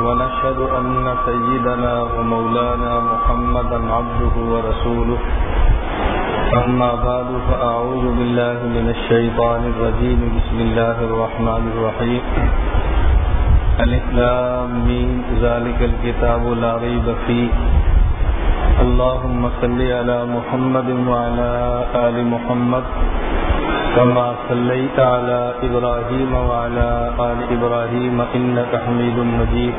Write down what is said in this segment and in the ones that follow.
ونشهد أن سيدنا ومولانا محمدا عبده ورسوله. أما بعد، فأعوذ بالله من الشيطان الرجيم. بسم الله الرحمن الرحيم. الإسلام من ذلك الكتاب لا ريب فيه. اللهم صل على محمد وعلى آل محمد. كما صليت على إبراهيم وعلى آل إبراهيم إنك حميد مجيد.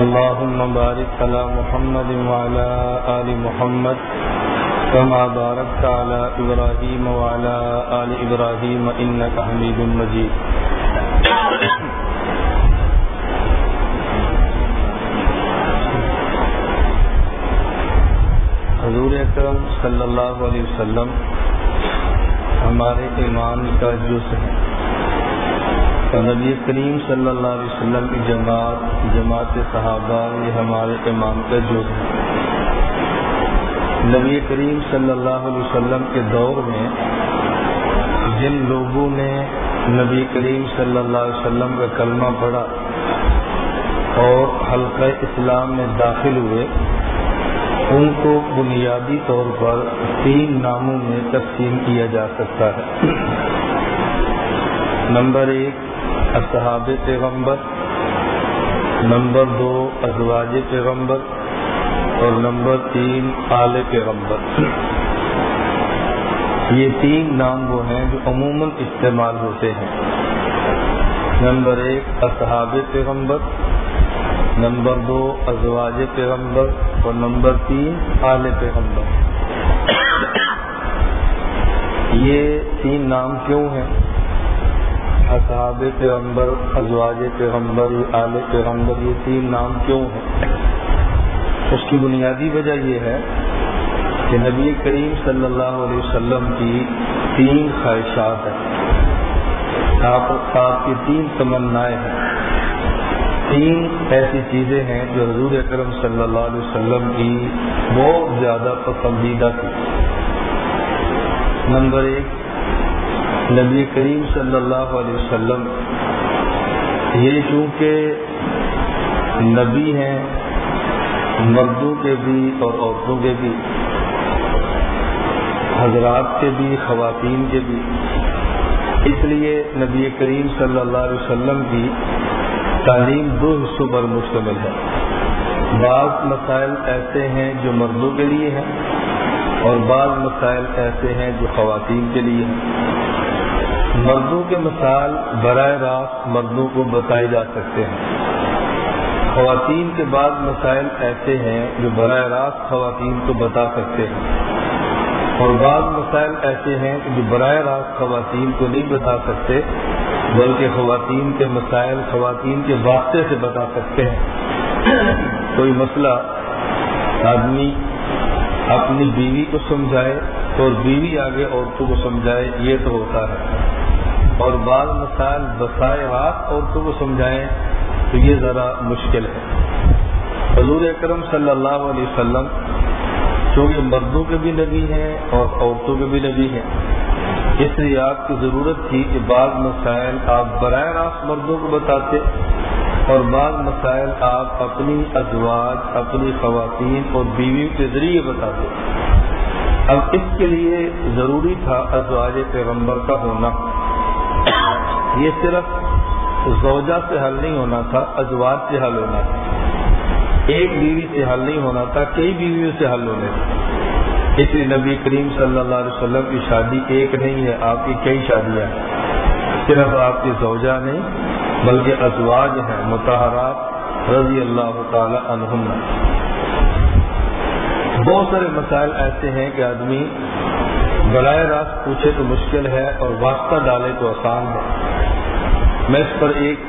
اللهم بارك على محمد وعلى آل محمد كما باركت على إبراهيم وعلى آل إبراهيم إنك حميد مجيد. حضور اکرم صلی اللہ علیہ وسلم ہمارے ایمان کا جز ہے۔ نبی کریم صلی اللہ علیہ وسلم کی جماعت جماعت صحابہ، یہ ہمارے ایمان کا جز ہے۔ نبی کریم صلی اللہ علیہ وسلم کے دور میں جن لوگوں نے نبی کریم صلی اللہ علیہ وسلم کا کلمہ پڑھا اور حلقہ اسلام میں داخل ہوئے ان کو بنیادی طور پر تین ناموں میں تقسیم کیا جا سکتا ہے۔ نمبر ایک، اصحاب پیغمبر۔ نمبر دو، ازواج پیغمبر۔ اور نمبر تین، آل پیغمبر۔ یہ تین نام وہ ہیں جو عموماً استعمال ہوتے ہیں۔ نمبر ایک، اصحاب پیغمبر۔ نمبر دو، ازواج پیغمبر اور نمبر تین، آل پیغمبر۔ یہ تین نام کیوں ہیں؟ اصحاب پیغمبر، ازواج پیغمبر، آل پیغمبر، یہ تین نام کیوں ہیں؟ اس کی بنیادی وجہ یہ ہے کہ نبی کریم صلی اللہ علیہ وسلم کی تین خواہشات ہیں۔ آپ کی تین تمنائیں ہیں۔ تین ایسی چیزیں ہیں جو حضور اکرم صلی اللہ علیہ وسلم کی بہت زیادہ پسندیدہ تھی نمبر ایک، نبی کریم صلی اللہ علیہ وسلم یہ چونکہ نبی ہیں، مردوں کے بھی اور عورتوں کے بھی، حضرات کے بھی، خواتین کے بھی۔ اس لیے نبی کریم صلی اللہ علیہ وسلم کی تعلیم دو حصوں پر مشتمل ہے۔ بعض مسائل ایسے ہیں جو مردوں کے لیے ہیں اور بعض مسائل ایسے ہیں جو خواتین کے لیے ہیں۔ مردوں کے مسائل براہ راست مردوں کو بتائے جا سکتے ہیں۔ خواتین کے بعض مسائل ایسے ہیں جو براہ راست خواتین کو بتا سکتے ہیں۔ اور بعض مسائل ایسے ہیں جو براہ راست خواتین کو نہیں بتا سکتے۔ بلکہ خواتین کے مسائل، خواتین کے واسطے سے بتا سکتے ہیں۔ کوئی مسئلہ آدمی اپنی بیوی کو سمجھائے اور بیوی آگے عورتوں کو سمجھائے، یہ تو ہوتا ہے۔ اور بعض مسائل بسائے رات عورتوں کو سمجھائیں تو یہ ذرا مشکل ہے۔ حضور اکرم صلی اللہ علیہ وسلم چونکہ مردوں کے بھی نبی ہیں اور عورتوں کے بھی نبی ہیں اس لیے آپ کی ضرورت تھی کہ بعض مسائل آپ براہ راست مردوں کو بتاتے اور بعض مسائل آپ اپنی ازواج، اپنی خواتین اور بیوی کے ذریعے بتاتے۔ اب اس کے لیے ضروری تھا ازواج پیغمبر کا ہونا۔ یہ صرف زوجہ سے حل نہیں ہونا تھا، ازواج سے حل ہونا۔ تھا ایک بیوی سے حل نہیں ہونا تھا، کئی بیویوں سے حل ہونے تھے۔ اس لیے نبی کریم صلی اللہ علیہ وسلم کی شادی ایک نہیں ہے، آپ کی کئی شادیاں ہیں۔ صرف آپ کی زوجہ نہیں، بلکہ ازواج ہیں متحرات رضی اللہ تعالی عنہم۔ بہت سارے مسائل ایسے ہیں کہ آدمی براہ راست پوچھے تو مشکل ہے اور واسطہ ڈالے تو آسان ہے۔ میں اس پر ایک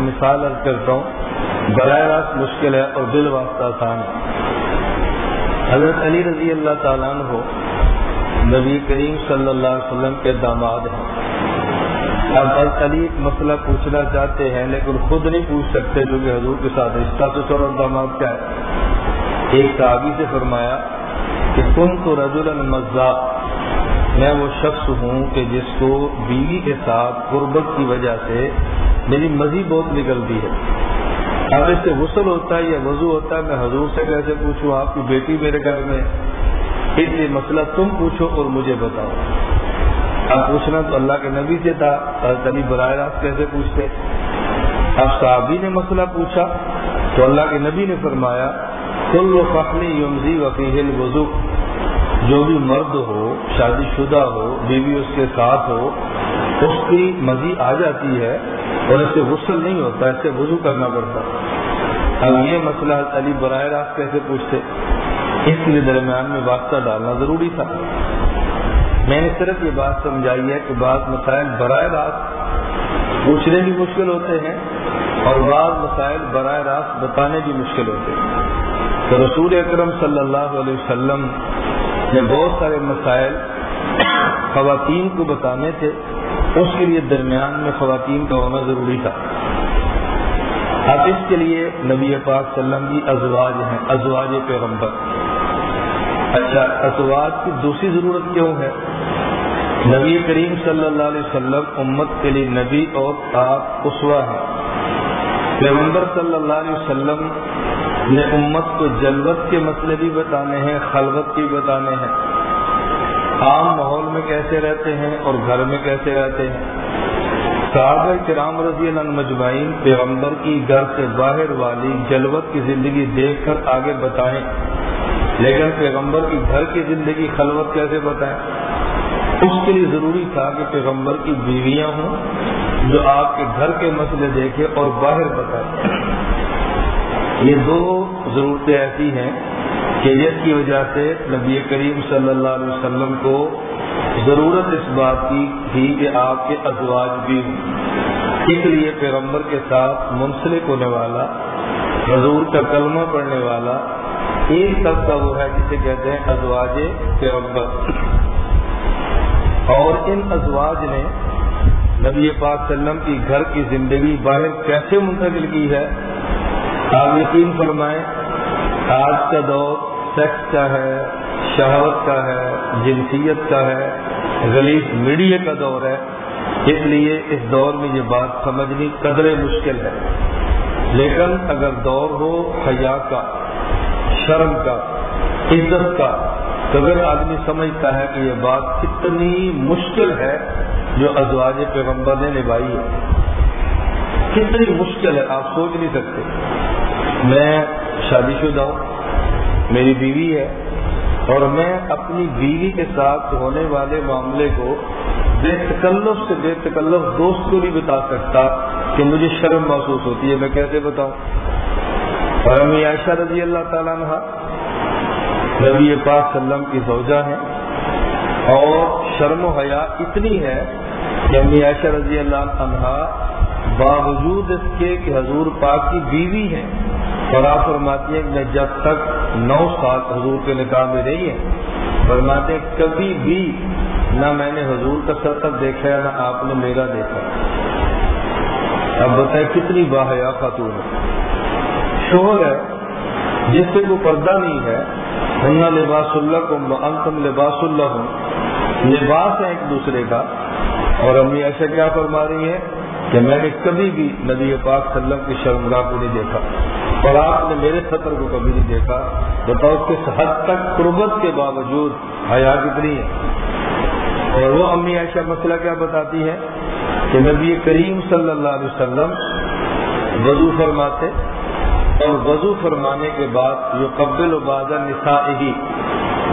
مثال ارد کرتا ہوں، براہ راست مشکل ہے اور دل واسطہ آسان ہے۔ حضرت علی رضی اللہ تعالیٰ ہو نبی کریم صلی اللہ علیہ وسلم کے داماد ہیں۔ اب حضرت علی مسئلہ پوچھنا چاہتے ہیں، لیکن خود نہیں پوچھ سکتے جو کہ حضور کے ساتھ رشتہ تو سر اور داماد کیا ہے۔ ایک صحابی سے فرمایا کہ تم تو رضول المزا میں وہ شخص ہوں کہ جس کو بیوی کے ساتھ قربت کی وجہ سے میری مزید بہت نکلتی ہے۔ اب اس سے غسل ہوتا ہے یا وضو ہوتا ہے، میں حضور سے کیسے پوچھوں، آپ کی بیٹی میرے گھر میں اس لیے مسئلہ تم پوچھو اور مجھے بتاؤ۔ اب پوچھنا تو اللہ کے نبی سے تھا علی براہ راست کیسے پوچھتے؟ اب صحابی نے مسئلہ پوچھا تو اللہ کے نبی نے فرمایا، کل و فخنی یمزی وکیل وضو جو بھی مرد ہو، شادی شدہ ہو، بیوی اس کے ساتھ ہو، اس کی مزی آ جاتی ہے۔ اور اس سے غسل نہیں ہوتا، اس سے وضو کرنا پڑتا۔ اب یہ مسئلہ علی براہ راست کیسے پوچھتے؟ اس لیے درمیان میں واسطہ ڈالنا ضروری تھا۔ میں نے صرف یہ بات سمجھائی ہے کہ بعض مسائل براہ راست پوچھنے بھی مشکل ہوتے ہیں اور بعض مسائل براہ راست بتانے بھی مشکل ہوتے ہیں۔ تو رسول اکرم صلی اللہ علیہ وسلم نے بہت سارے مسائل خواتین کو بتانے تھے۔ اس کے لیے درمیان میں خواتین کا ہونا ضروری تھا۔ اب اس کے لیے نبی پاک صلی اللہ علیہ وسلم کی ازواج ہیں، ازواج پیغمبر۔ اچھا ازواج کی دوسری ضرورت کیوں ہے؟ نبی کریم صلی اللہ علیہ وسلم امت کے لیے نبی اور آپ اسوا ہیں۔ پیغمبر صلی اللہ علیہ وسلم نے امت کو جلوت کے مسئلے بھی بتانے ہیں، خلوت بھی بتانے ہیں۔ عام ماحول میں کیسے رہتے ہیں اور گھر میں کیسے رہتے ہیں؟ صحابہ کرام رضی اللہ مجمعین پیغمبر کی گھر سے باہر والی جلوت کی زندگی دیکھ کر آگے بتائیں۔ لیکن پیغمبر کی گھر کی زندگی خلوت کیسے بتائیں؟ اس کے لیے ضروری تھا کہ پیغمبر کی بیویاں ہوں جو آپ کے گھر کے مسئلے دیکھے اور باہر بتائیں۔ یہ دو ضرورتیں ایسی ہیں کہ کی وجہ سے نبی کریم صلی اللہ علیہ وسلم کو ضرورت اس بات کی تھی کہ آپ کے ازواج بھی ہوں۔ اس لیے پیغمبر کے ساتھ منسلک ہونے والا، حضور کا کلمہ پڑھنے والا، ایک طبقہ وہ ہے جسے کہتے ہیں ازواج پیغمبر۔ اور ان ازواج نے نبی پاک وسلم کی گھر کی زندگی باہر کیسے منتقل کی ہے؟ آپ یقین فرمائیں، آج کا دور سیکس کا ہے، شہوت کا ہے، جنسیت کا ہے، غلیظ میڈیا کا دور ہے۔ اس لیے اس دور میں یہ بات سمجھنی قدرے مشکل ہے۔ لیکن اگر دور ہو حیا کا، شرم کا، عزت کا، تو اگر آدمی سمجھتا ہے کہ یہ بات کتنی مشکل ہے جو ازواج پیغمبر نے نبھائی ہے۔ کتنی مشکل ہے، آپ سوچ نہیں سکتے۔ میں شادی شدہ ہوں۔ میری بیوی ہے۔ اور میں اپنی بیوی کے ساتھ ہونے والے معاملے کو بے تکلف سے بے تکلف دوست کو نہیں بتا سکتا کہ مجھے شرم محسوس ہوتی ہے، میں کیسے بتاؤں؟ اور امی عائشہ رضی اللہ تعالیٰ نے نبی پاک وسلم کی زوجہ ہیں۔ اور شرم و حیا اتنی ہے کہ امی عائشہ رضی اللہ عنہ باوجود اس کے کہ حضور پاک کی بیوی ہے اور آپ فرماتی ہیں کہ میں جب تک نو سال حضور کے نکاح میں رہی ہے۔ فرماتے کبھی بھی نہ میں نے حضور کا سطح دیکھا ہے نہ آپ نے میرا دیکھا۔ اب بتائیں، کتنی باحیا خاتون ہے شوہر ہے، جس سے کوئی پردہ نہیں ہے۔ ہنگا لباس اللہ کو انتم لباس اللہ ہوں لباس ہے ایک دوسرے کا۔ اور امی ایسا کیا فرما رہی ہے کہ میں نے کبھی بھی نبی پاک صلی اللہ کی شرمگاہ کو نہیں دیکھا۔ اور آپ نے میرے سطر کو کبھی نہیں دیکھا بتاؤ کس حد تک قربت کے باوجود حیا کتنی ہے۔ اور وہ امی عائشہ مسئلہ کیا بتاتی ہے؟ کہ نبی کریم صلی اللہ علیہ وسلم وضو فرماتے اور وضو فرمانے کے بعد جو قبل و بازا نسا ہی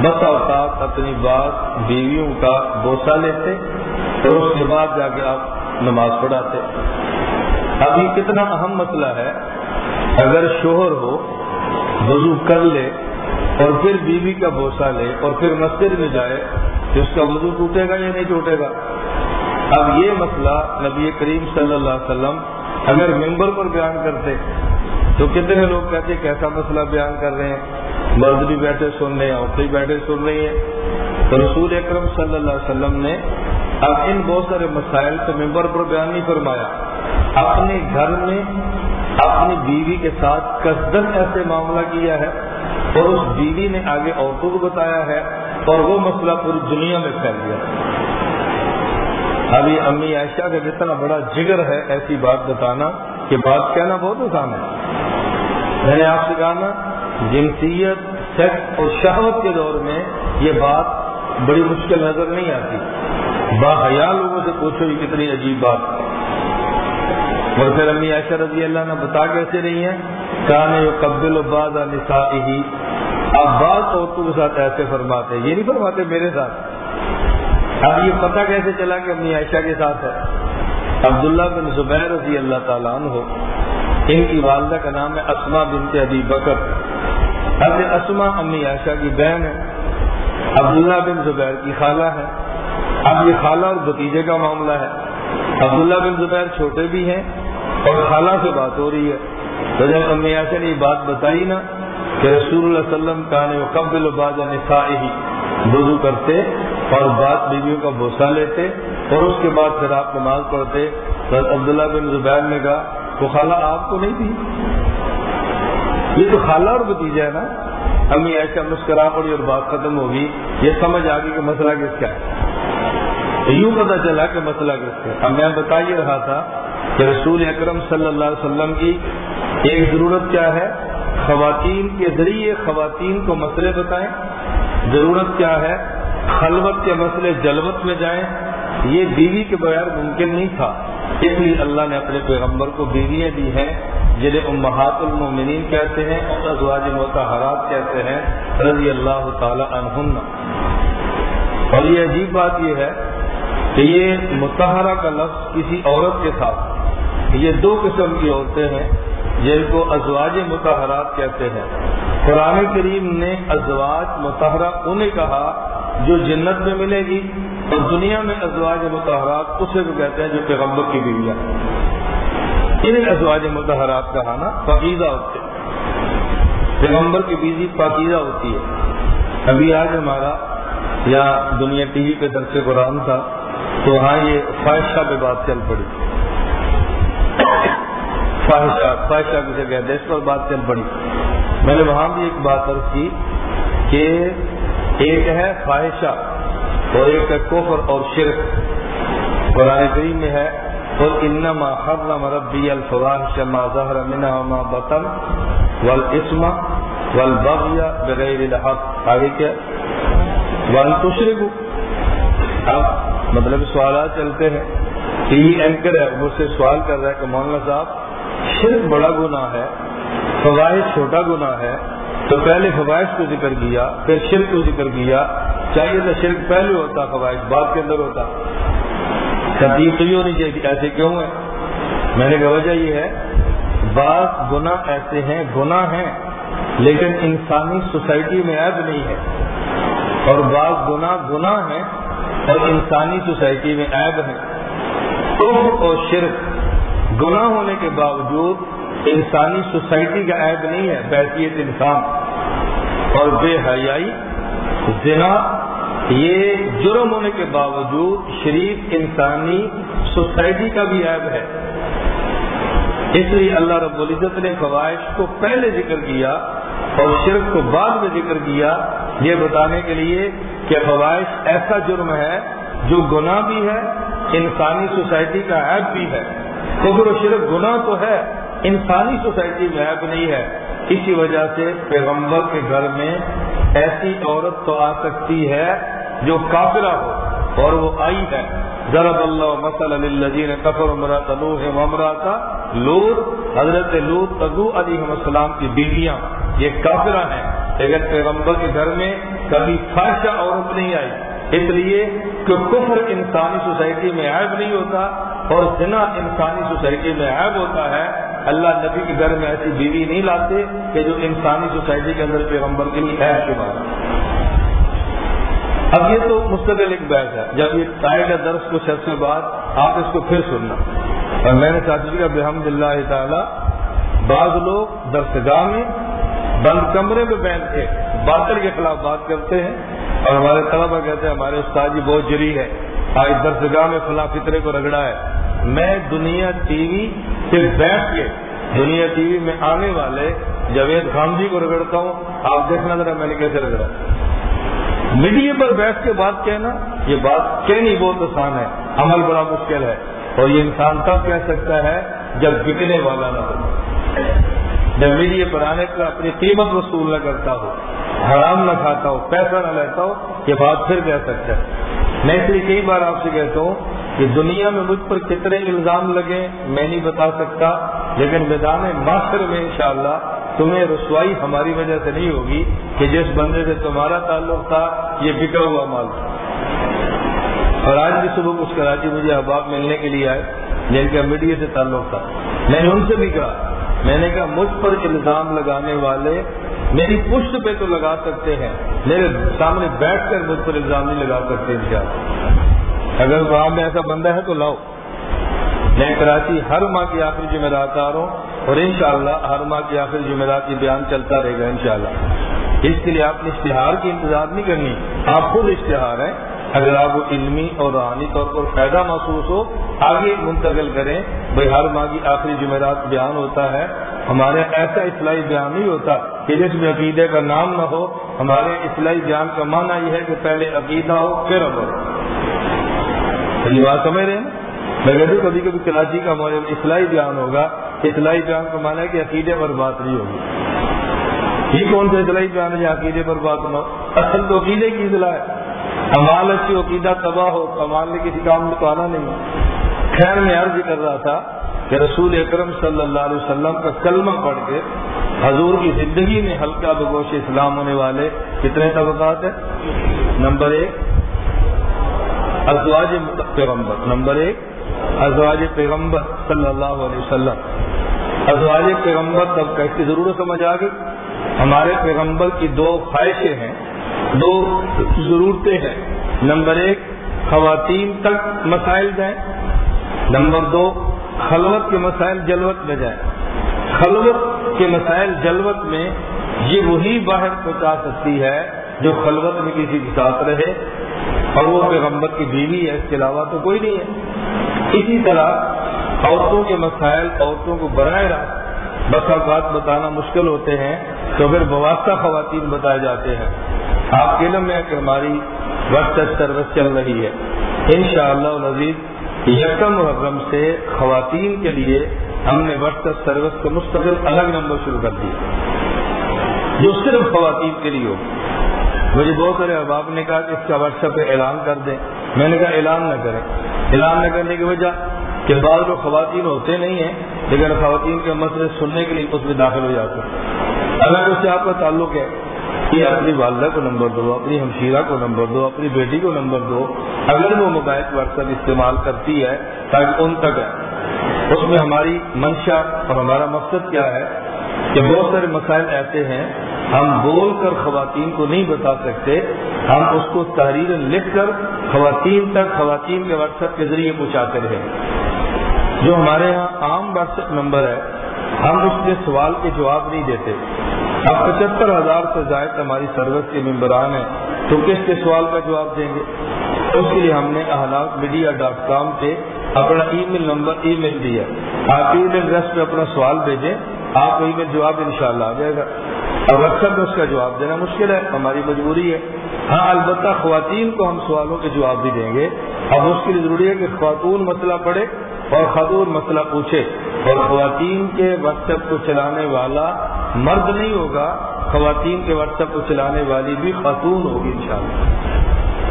بس اوقات اپنی بات بیویوں کا بوسہ لیتے اور اس کے بعد جا کے آپ نماز پڑھاتے۔ اب یہ کتنا اہم مسئلہ ہے اگر شوہر ہو، وضو کر لے اور پھر بیوی کا بوسہ لے اور پھر مسجد میں جائے تو اس کا وضو ٹوٹے گا یا نہیں ٹوٹے گا؟ اب یہ مسئلہ نبی کریم صلی اللہ علیہ وسلم اگر ممبر پر بیان کرتے، تو کتنے لوگ کہتے کیسا مسئلہ بیان کر رہے ہیں؟ مرد بھی بیٹھے سن رہے ہیں، عورتیں بیٹھے سن رہی ہیں۔ تو رسول اکرم صلی اللہ علیہ وسلم نے اب ان بہت سارے مسائل کو ممبر پر بیان نہیں فرمایا۔ اپنے گھر میں اپنی بیوی کے ساتھ کسدن ایسے معاملہ کیا ہے اور اس بیوی نے آگے عورتوں کو بتایا ہے اور وہ مسئلہ پوری دنیا میں پھیل گیا۔ ابھی امی عائشہ کا جتنا بڑا جگر ہے، ایسی بات بتانا کہ بات کہنا بہت آسان ہے۔ میں نے آپ سے کہا نا، جنسیت، سیکس اور شہوت کے دور میں یہ بات بڑی مشکل نظر نہیں آتی۔ باحیا لوگوں سے پوچھو یہ کتنی عجیب بات اور پھر امی عائشہ رضی اللہ نے بتا کیسے رہی ہیں کہاں قبل و بعض نسا آپ بعض عورتوں کے ساتھ ایسے فرماتے یہ نہیں فرماتے میرے ساتھ۔ اب یہ پتہ کیسے چلا کہ امی عائشہ کے ساتھ ہے؟ عبداللہ بن زبیر رضی اللہ تعالیٰ عنہ، ان کی والدہ کا نام ہے اسما بنت ابی بکر۔ اب اسما امی عائشہ کی بہن ہے، عبداللہ بن زبیر کی خالہ ہے۔ اب یہ خالہ اور بتیجے کا معاملہ ہے۔ عبداللہ بن زبیر چھوٹے بھی ہیں اور خالہ سے بات ہو رہی ہے۔ تو جب امی عائشہ نے یہ بات بتائی نا کہ رسول اللہ علیہ وسلم کا نے قبل باز نسائی وضو کرتے اور بعد بیویوں کا بوسہ لیتے اور اس کے بعد پھر آپ نماز پڑھتے حضرت عبداللہ بن زبیر نے کہا، وہ خالہ آپ کو نہیں تھی؟ یہ تو خالہ اور بتیجا ہے نا۔ امی ایسا مسکرا پڑی اور بات ختم ہوگی یہ سمجھ آ گئی کہ مسئلہ کس کا ہے۔ یوں پتا چلا کہ مسئلہ کس کا اب میں بتا ہی رہا تھا کہ رسول اکرم صلی اللہ علیہ وسلم کی ایک ضرورت کیا ہے؟ خواتین کے ذریعے خواتین کو مسئلے بتائیں۔ ضرورت کیا ہے؟ خلوت کے مسئلے جلوت میں جائیں۔ یہ بیوی کے بغیر ممکن نہیں تھا۔ اس لیے اللہ نے اپنے پیغمبر کو بیویاں دی ہیں، جنہیں امہات المومنین کہتے ہیں اور ازواج متحرات کہتے ہیں، رضی اللہ تعالی عنہن۔ اور یہ عجیب بات یہ ہے کہ یہ متحرہ کا لفظ کسی عورت کے ساتھ یہ دو قسم کی عورتیں ہیں، جن کو ازواج متحرات کہتے ہیں۔ قرآن کریم نے ازواج متحرہ انہیں کہا جو جنت میں ملے گی اور دنیا میں ازواج متحرات اسے کو کہتے ہیں جو پیغمبر کی بیویاں انہیں ازواج متحرات کہا نا پاکیزہ ہوتے پیغمبر کی بیوی پاکیزہ ہوتی ہے۔ ابھی آج ہمارا یا دنیا ٹی وی پہ درس قرآن تھا، تو وہاں یہ خواہشہ پہ بات چل پڑی۔ خواہشہ خواہشہ کسے کہتے ہیں۔ اس پر بات چل پڑی۔ میں نے وہاں بھی ایک بات عرض کی کہ ایک ہے خواہشہ اور ایک ہے کفر اور شرک۔ قرآن کریم میں ہے اور انما حرم ربی الفواحش ما ظهر منها وما بطن والاسم والبغي بغیر الحق۔ آگے کیا؟ وان تشرکوا اب مطلب سوالات چلتے ہیں۔ ٹی وی اینکر ہے، مجھ سے سوال کر رہا ہے کہ مولانا صاحب شرک بڑا گناہ ہے، فوائد چھوٹا گناہ ہے۔ تو پہلے فوائد کو ذکر کیا، پھر شرک کو ذکر کیا۔ چاہیے تو شرک پہلے ہوتا، فوائد بعد کے اندر ہوتا۔ تبدیل تو یہ ہونی چاہیے ایسے کیوں ہے؟ میں نے کہا، وجہ یہ ہے، بعض گنا ایسے ہیں گنا ہیں، لیکن انسانی سوسائٹی میں عیب نہیں ہے۔ اور بعض گنا گنا ہے اور انسانی سوسائٹی میں عیب ہے اور شرک گنا ہونے کے باوجود انسانی سوسائٹی کا عیب نہیں ہے بحثیت انسان۔ اور بے حیائی، زنا، یہ جرم ہونے کے باوجود شریف انسانی سوسائٹی کا بھی عیب ہے۔ اس لیے اللہ رب العزت نے خواہش کو پہلے ذکر کیا اور شرک کو بعد میں ذکر کیا، یہ بتانے کے لیے کہ خواہش ایسا جرم ہے جو گناہ بھی ہے، انسانی سوسائٹی کا عیب بھی ہے۔ کفر و شرک گناہ تو ہے، انسانی سوسائٹی میں عیب نہیں ہے۔ اسی وجہ سے پیغمبر کے گھر میں ایسی عورت تو آ سکتی ہے جو کافرہ ہو، اور وہ آئی ہے۔ ضرب اللہ مسل الدین کفر امراط ممراتا لور حضرت لور تگو علی السلام کی بیویاں یہ کافرہ ہیں۔ لیکن پیغمبر کے گھر میں کبھی خواہشہ عورت نہیں آئی۔ اس لیے کہ کفر انسانی سوسائٹی میں عیب نہیں ہوتا اور زنا انسانی سوسائٹی میں عیب ہوتا ہے، اللہ نبی کے گھر میں ایسی بیوی نہیں لاتے کہ جو انسانی سوسائٹی کے اندر پیغمبر کے لیے عیب شمار اب یہ تو مستقل ایک بحث ہے۔ جب یہ ٹائر کا درس کچھ عرصے بعد آپ اس کو پھر سننا۔ اور میں نے ساتھی کا بحمد اللہ تعالی، بعض لوگ درسگاہ میں بند کمرے میں بیٹھ کے باطل کے خلاف بات کرتے ہیں۔ اور ہمارے طلبا کہتے ہیں، ہمارے استاد جی بہت جری ہے۔ آج درسگاہ میں فلاں فطرے کو رگڑا ہے۔ میں دنیا ٹی وی سے بیٹھ کے دنیا ٹی وی میں آنے والے جاوید خان جی کو رگڑتا ہوں، آپ دیکھنا ذرا میں نے کیسے رگڑا۔ میڈیا پر بیٹھ کے بات کہنا، یہ بات کہنی بہت آسان ہے، عمل بڑا مشکل ہے۔ اور یہ انسان تب کہہ سکتا ہے جب بکنے والا نہ ہو۔ جب میڈیا پر آنے کا اپنی قیمت وصول نہ کرتا ہو حرام نہ کھاتا ہو پیسہ نہ لیتا ہو یہ بات پھر کہہ سکتا ہے۔ میں اس لیے کئی بار آپ سے کہتا ہوں کہ دنیا میں مجھ پر کتنے الزام لگے میں نہیں بتا سکتا، لیکن میدان ماسٹر میں انشاءاللہ تمہیں رسوائی ہماری وجہ سے نہیں ہوگی کہ جس بندے سے تمہارا تعلق تھا، یہ بکا ہوا مال تھا۔ اور آج بھی صبح کچھ کراچی مجھے احباب ملنے کے لیے آئے، جن کا میڈیا سے تعلق تھا۔ میں نے ان سے بھی کہا، میں نے کہا، مجھ پر الزام لگانے والے میری پشت پہ تو لگا سکتے ہیں، میرے سامنے بیٹھ کر مجھ پر الزام نہیں لگا سکتے ان اگر وہاں میں ایسا بندہ ہے تو لاؤ۔ میں کراچی ہر ماہ کی آخری جمعرات آ رہا ہوں اور انشاءاللہ ہر ماہ کی آخری جمعرات یہ بیان چلتا رہے گا انشاءاللہ اس کے لیے آپ نے اشتہار کی انتظار نہیں کرنی۔ آپ خود اشتہار ہیں۔ اگر آپ کو علمی اور روحانی طور پر فائدہ محسوس ہو، آگے منتقل کریں۔ بھائی، ہر ماہ کی آخری جمعرات بیان ہوتا ہے۔ ہمارے ایسا اصلاحی بیان نہیں ہوتا کہ جس میں عقیدے کا نام نہ ہو، ہمارے اصلاحی بیان کا معنی یہ ہے کہ پہلے عقیدہ ہو، پھر عمل۔ یہ بات سمجھ رہے ہیں؟ میں کہتی ہوں کبھی کبھی کراچی کا ہمارے اصلاحی بیان ہوگا اصلاحی بیان کا معنی ہے کہ عقیدے پر بات نہیں ہوگی۔ یہ کون سا اصلاحی بیان ہے عقیدے پر بات نہ ہو؟ اصل تو عقیدے کی اصلاح ہے۔ امال اچھی عقیدہ تباہ ہو، کمال نے کسی کام میں تو آنا نہیں۔ خیر میں عرض کر رہا تھا کہ رسول اکرم صلی اللہ علیہ وسلم کا کلمہ پڑھ کے حضور کی زندگی میں ہلکا بگوش اسلام ہونے والے کتنے طبقات ہیں؟ نمبر ایک، ازواج پیغمبر. نمبر ایک، ازواج پیغمبر صلی اللہ علیہ وسلم. ازواج پیغمبر تب کا اس کی ضرورت سمجھ آ گئی؟ ہمارے پیغمبر کی دو خواہشیں ہیں، دو ضرورتیں ہیں. نمبر ایک، خواتین تک مسائل دیں. نمبر دو خلوت کے مسائل جلوت میں جائیں خلوت کے مسائل جلوت میں یہ وہی باہر پہنچا سکتی ہے جو خلوت میں کسی کے ساتھ رہے اور وہ پیغمبر کی بیوی ہے، اس کے علاوہ تو کوئی نہیں ہے۔ اسی طرح عورتوں کے مسائل عورتوں کو براہ راست بسا بات بتانا مشکل ہوتے ہیں تو پھر بواسطہ خواتین بتائے جاتے ہیں۔ آپ کے علم میں کہ ہماری وقت سروس چل رہی ہے۔ ان شاء اللہ یکم محرم سے خواتین کے لیے ہم نے واٹس ایپ سروس کا مستقل الگ نمبر شروع کر دیا۔ جو صرف خواتین کے لیے ہو۔ مجھے بہت سارے احباب نے کہا کہ اس کا واٹس ایپ پہ اعلان کر دیں۔ میں نے کہا اعلان نہ کریں۔ اعلان نہ کرنے کی وجہ کہ بعض لوگ خواتین ہوتے نہیں ہیں، لیکن خواتین کے مسئلے سننے کے لیے اس میں داخل ہو جاتے ہیں۔ اگر اس سے آپ کا تعلق ہے کہ اپنی والدہ کو نمبر دو، اپنی ہمشیرہ کو نمبر دو، اپنی بیٹی کو نمبر دو، اگر وہ موبائل واٹس ایپ استعمال کرتی ہے تاکہ ان تک ہے۔ اس میں ہماری منشا اور ہمارا مقصد کیا ہے کہ بہت سارے مسائل ایسے ہیں، ہم بول کر خواتین کو نہیں بتا سکتے، ہم اس کو تحریر لکھ کر خواتین تک، خواتین کے واٹس ایپ کے ذریعے پہنچاتے رہے جو ہمارے یہاں عام واٹس ایپ نمبر ہے، ہم اس کے سوال کے جواب نہیں دیتے۔ اب پچہتر ہزار سے زائد ہماری سروس کے ممبران ہیں، تو کس کے سوال کا جواب دیں گے؟ اس کے لیے ہم نے احلاق میڈیا ڈاٹ کام سے اپنا ای میل نمبر ای میل دیا۔ آپ ای میل ایڈریس پہ اپنا سوال بھیجیں، آپ کو ای میل جواب ان شاء اللہ آ جائے گا۔ اب اکثر میں اس کا جواب دینا مشکل ہے، ہماری مجبوری ہے۔ ہاں البتہ خواتین کو ہم سوالوں کے جواب بھی دیں گے۔ اب اس کے لیے ضروری ہے کہ خاتون مسئلہ پڑھے۔ اور خاتون مسئلہ پوچھے اور خواتین کے واٹس ایپ کو چلانے والا مرد نہیں ہوگا، خواتین کے واٹس ایپ کو چلانے والی بھی خاتون ہوگی انشاءاللہ۔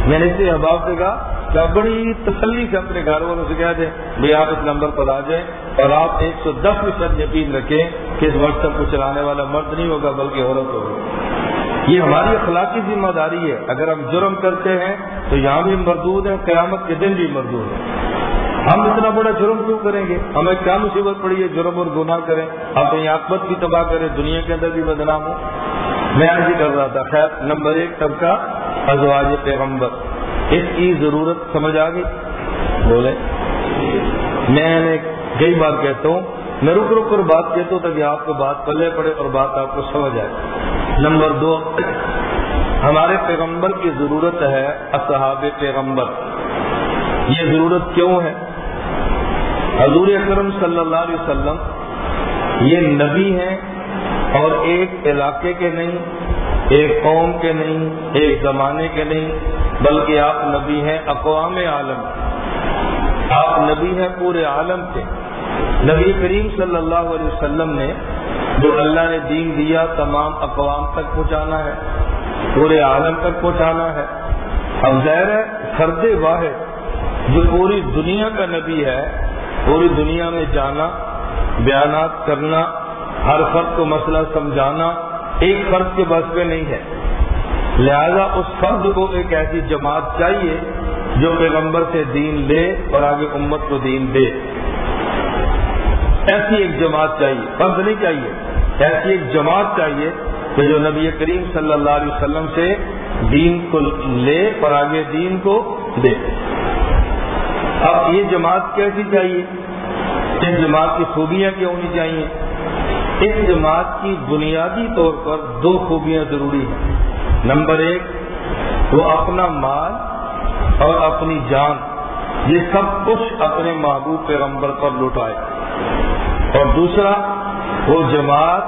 میں نے اسے احباب سے کہا کہ آپ بڑی تسلی سے اپنے گھر والوں سے کہہ دیں، بھائی آپ اس نمبر پر آ جائیں اور آپ ایک سو دس فیصد یقین رکھیں کہ اس واٹس ایپ کو چلانے والا مرد نہیں ہوگا بلکہ عورت ہوگی۔ یہ ہماری اخلاقی ذمہ داری ہے۔ اگر ہم جرم کرتے ہیں تو یہاں بھی مردود ہیں، قیامت کے دن بھی مردود ہیں۔ ہم اتنا بڑا جرم کیوں کریں گے؟ ہمیں کیا مصیبت پڑی ہے؟ جرم اور گناہ کریں۔ ہم کہیں آکبت بھی تباہ کریں۔ دنیا کے اندر بھی بدنام ہو میں آج ہی کر رہا تھا۔ خیر، نمبر ایک طبقہ، ازواج پیغمبر۔ اس کی ضرورت سمجھ آ گئی؟ بولے میں نے کئی بار کہتا ہوں، میں رک رک کر بات کہتا ہوں تاکہ آپ کو بات پلے پڑے اور بات آپ کو سمجھ آئے۔ نمبر دو، ہمارے پیغمبر کی ضرورت ہے اصحاب پیغمبر۔ یہ ضرورت کیوں ہے؟ حضور اکرم صلی اللہ علیہ وسلم، یہ نبی ہیں اور ایک علاقے کے نہیں، ایک قوم کے نہیں، ایک زمانے کے نہیں، بلکہ آپ نبی ہیں اقوام عالم۔ آپ نبی ہیں پورے عالم کے۔ نبی کریم صلی اللہ علیہ وسلم نے جو اللہ نے دین دیا، تمام اقوام تک پہنچانا ہے، پورے عالم تک پہنچانا ہے۔ اب ظاہر ہے، فرد واحد، جو پوری دنیا کا نبی ہے پوری دنیا میں جانا، بیانات کرنا، ہر فرد کو مسئلہ سمجھانا ایک فرد کے بس میں نہیں ہے۔ لہذا اس فرد کو ایک ایسی جماعت چاہیے جو پیغمبر سے دین لے اور آگے امت کو دین دے۔ ایسی ایک جماعت چاہیے فرد نہیں چاہیے، ایسی ایک جماعت چاہیے کہ جو نبی کریم صلی اللہ علیہ وسلم سے دین کو لے اور آگے دین کو دے۔ اب یہ جماعت کیسی چاہیے؟ اس جماعت کی خوبیاں کیا ہونی چاہیے؟ اس جماعت کی بنیادی طور پر دو خوبیاں ضروری ہیں۔ نمبر ایک، وہ اپنا مال اور اپنی جان، یہ سب کچھ اپنے محبوب پیغمبر پر لوٹائے۔ اور دوسرا، وہ جماعت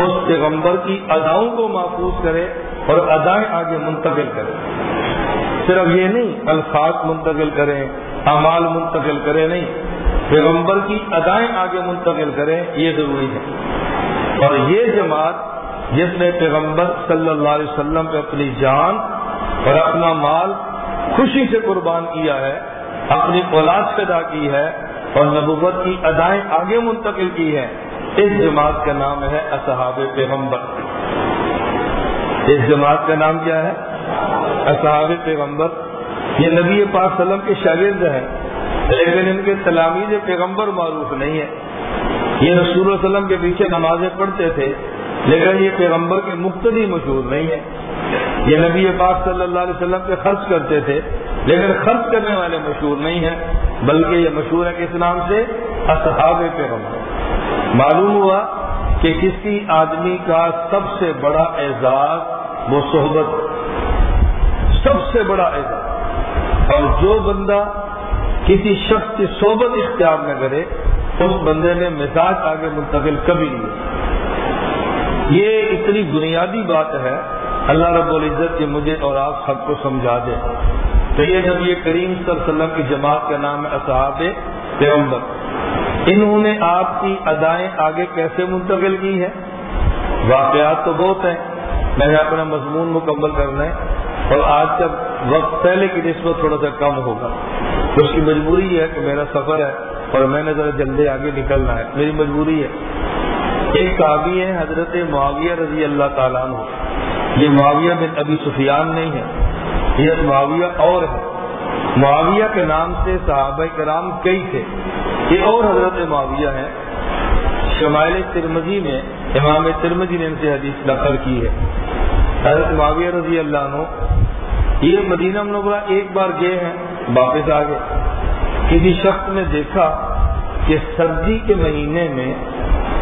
اس پیغمبر کی اداؤں کو محفوظ کرے اور ادائیں آگے منتقل کرے۔ صرف یہ نہیں، الفاظ منتقل کریں۔ اعمال منتقل کرے نہیں، پیغمبر کی ادائیں آگے منتقل کریں، یہ ضروری ہے۔ اور یہ جماعت جس نے پیغمبر صلی اللہ علیہ وسلم پہ اپنی جان اور اپنا مال خوشی سے قربان کیا ہے، اپنی اولاد پیدا کی ہے اور نبوت کی ادائیں آگے منتقل کی ہے اس جماعت کا نام ہے اصحاب پیغمبر۔ اس جماعت کا نام کیا ہے؟ اصحاب پیغمبر۔ یہ نبی پاک وسلم کے شاگرد ہیں۔ لیکن ان کے تلامیز پیغمبر معروف نہیں ہے یہ رسول اللہ علیہ وسلم کے پیچھے نمازیں پڑھتے تھے، لیکن یہ پیغمبر کے مقتدی مشہور نہیں ہے یہ نبی پاک صلی اللہ علیہ وسلم پہ خرچ کرتے تھے، لیکن خرچ کرنے والے مشہور نہیں ہیں، بلکہ یہ مشہور ہے کس نام سے؟ اصحاب پیغمبر۔ معلوم ہوا کہ کسی آدمی کا سب سے بڑا اعزاز وہ صحبت، سب سے بڑا اعزاز۔ اور جو بندہ کسی شخص کی صحبت اختیار نہ کرے، اس بندے نے مزاج آگے منتقل کبھی نہیں یہ اتنی بنیادی بات ہے، اللہ رب العزت کہ مجھے اور آپ سب کو سمجھا دے۔ تو یہ جب یہ کریم صلی اللہ علیہ وسلم کی جماعت کا نام ہے اصحاب پیغمبر۔ انہوں نے آپ کی ادائیں آگے کیسے منتقل کی ہے واقعات تو بہت ہیں۔ میں نے اپنا مضمون مکمل کرنا ہے۔ اور آج کا وقت پہلے کی نسبت تھوڑا سا کم ہوگا۔ اس کی مجبوری ہے کہ میرا سفر ہے اور میں نے ذرا جلدی آگے نکلنا ہے۔ میری مجبوری ہے۔ ایک کابی ہے حضرت معاویہ رضی اللہ تعالیٰ عنہ۔ یہ معاویہ بن ابھی سفیان نہیں ہے۔ یہ معاویہ اور ہے۔ معاویہ کے نام سے صحابہ کرام کئی تھے۔ یہ اور حضرت معاویہ ہیں۔ شمائل ترمزی میں، امام ترمزی نے ان سے حدیث نقل کی ہے۔ حضرت معاویہ رضی اللہ عنہ یہ مدینہ منورہ ایک بار گئے ہیں، واپس آ گئے۔ کسی شخص نے دیکھا کہ سردی کے مہینے میں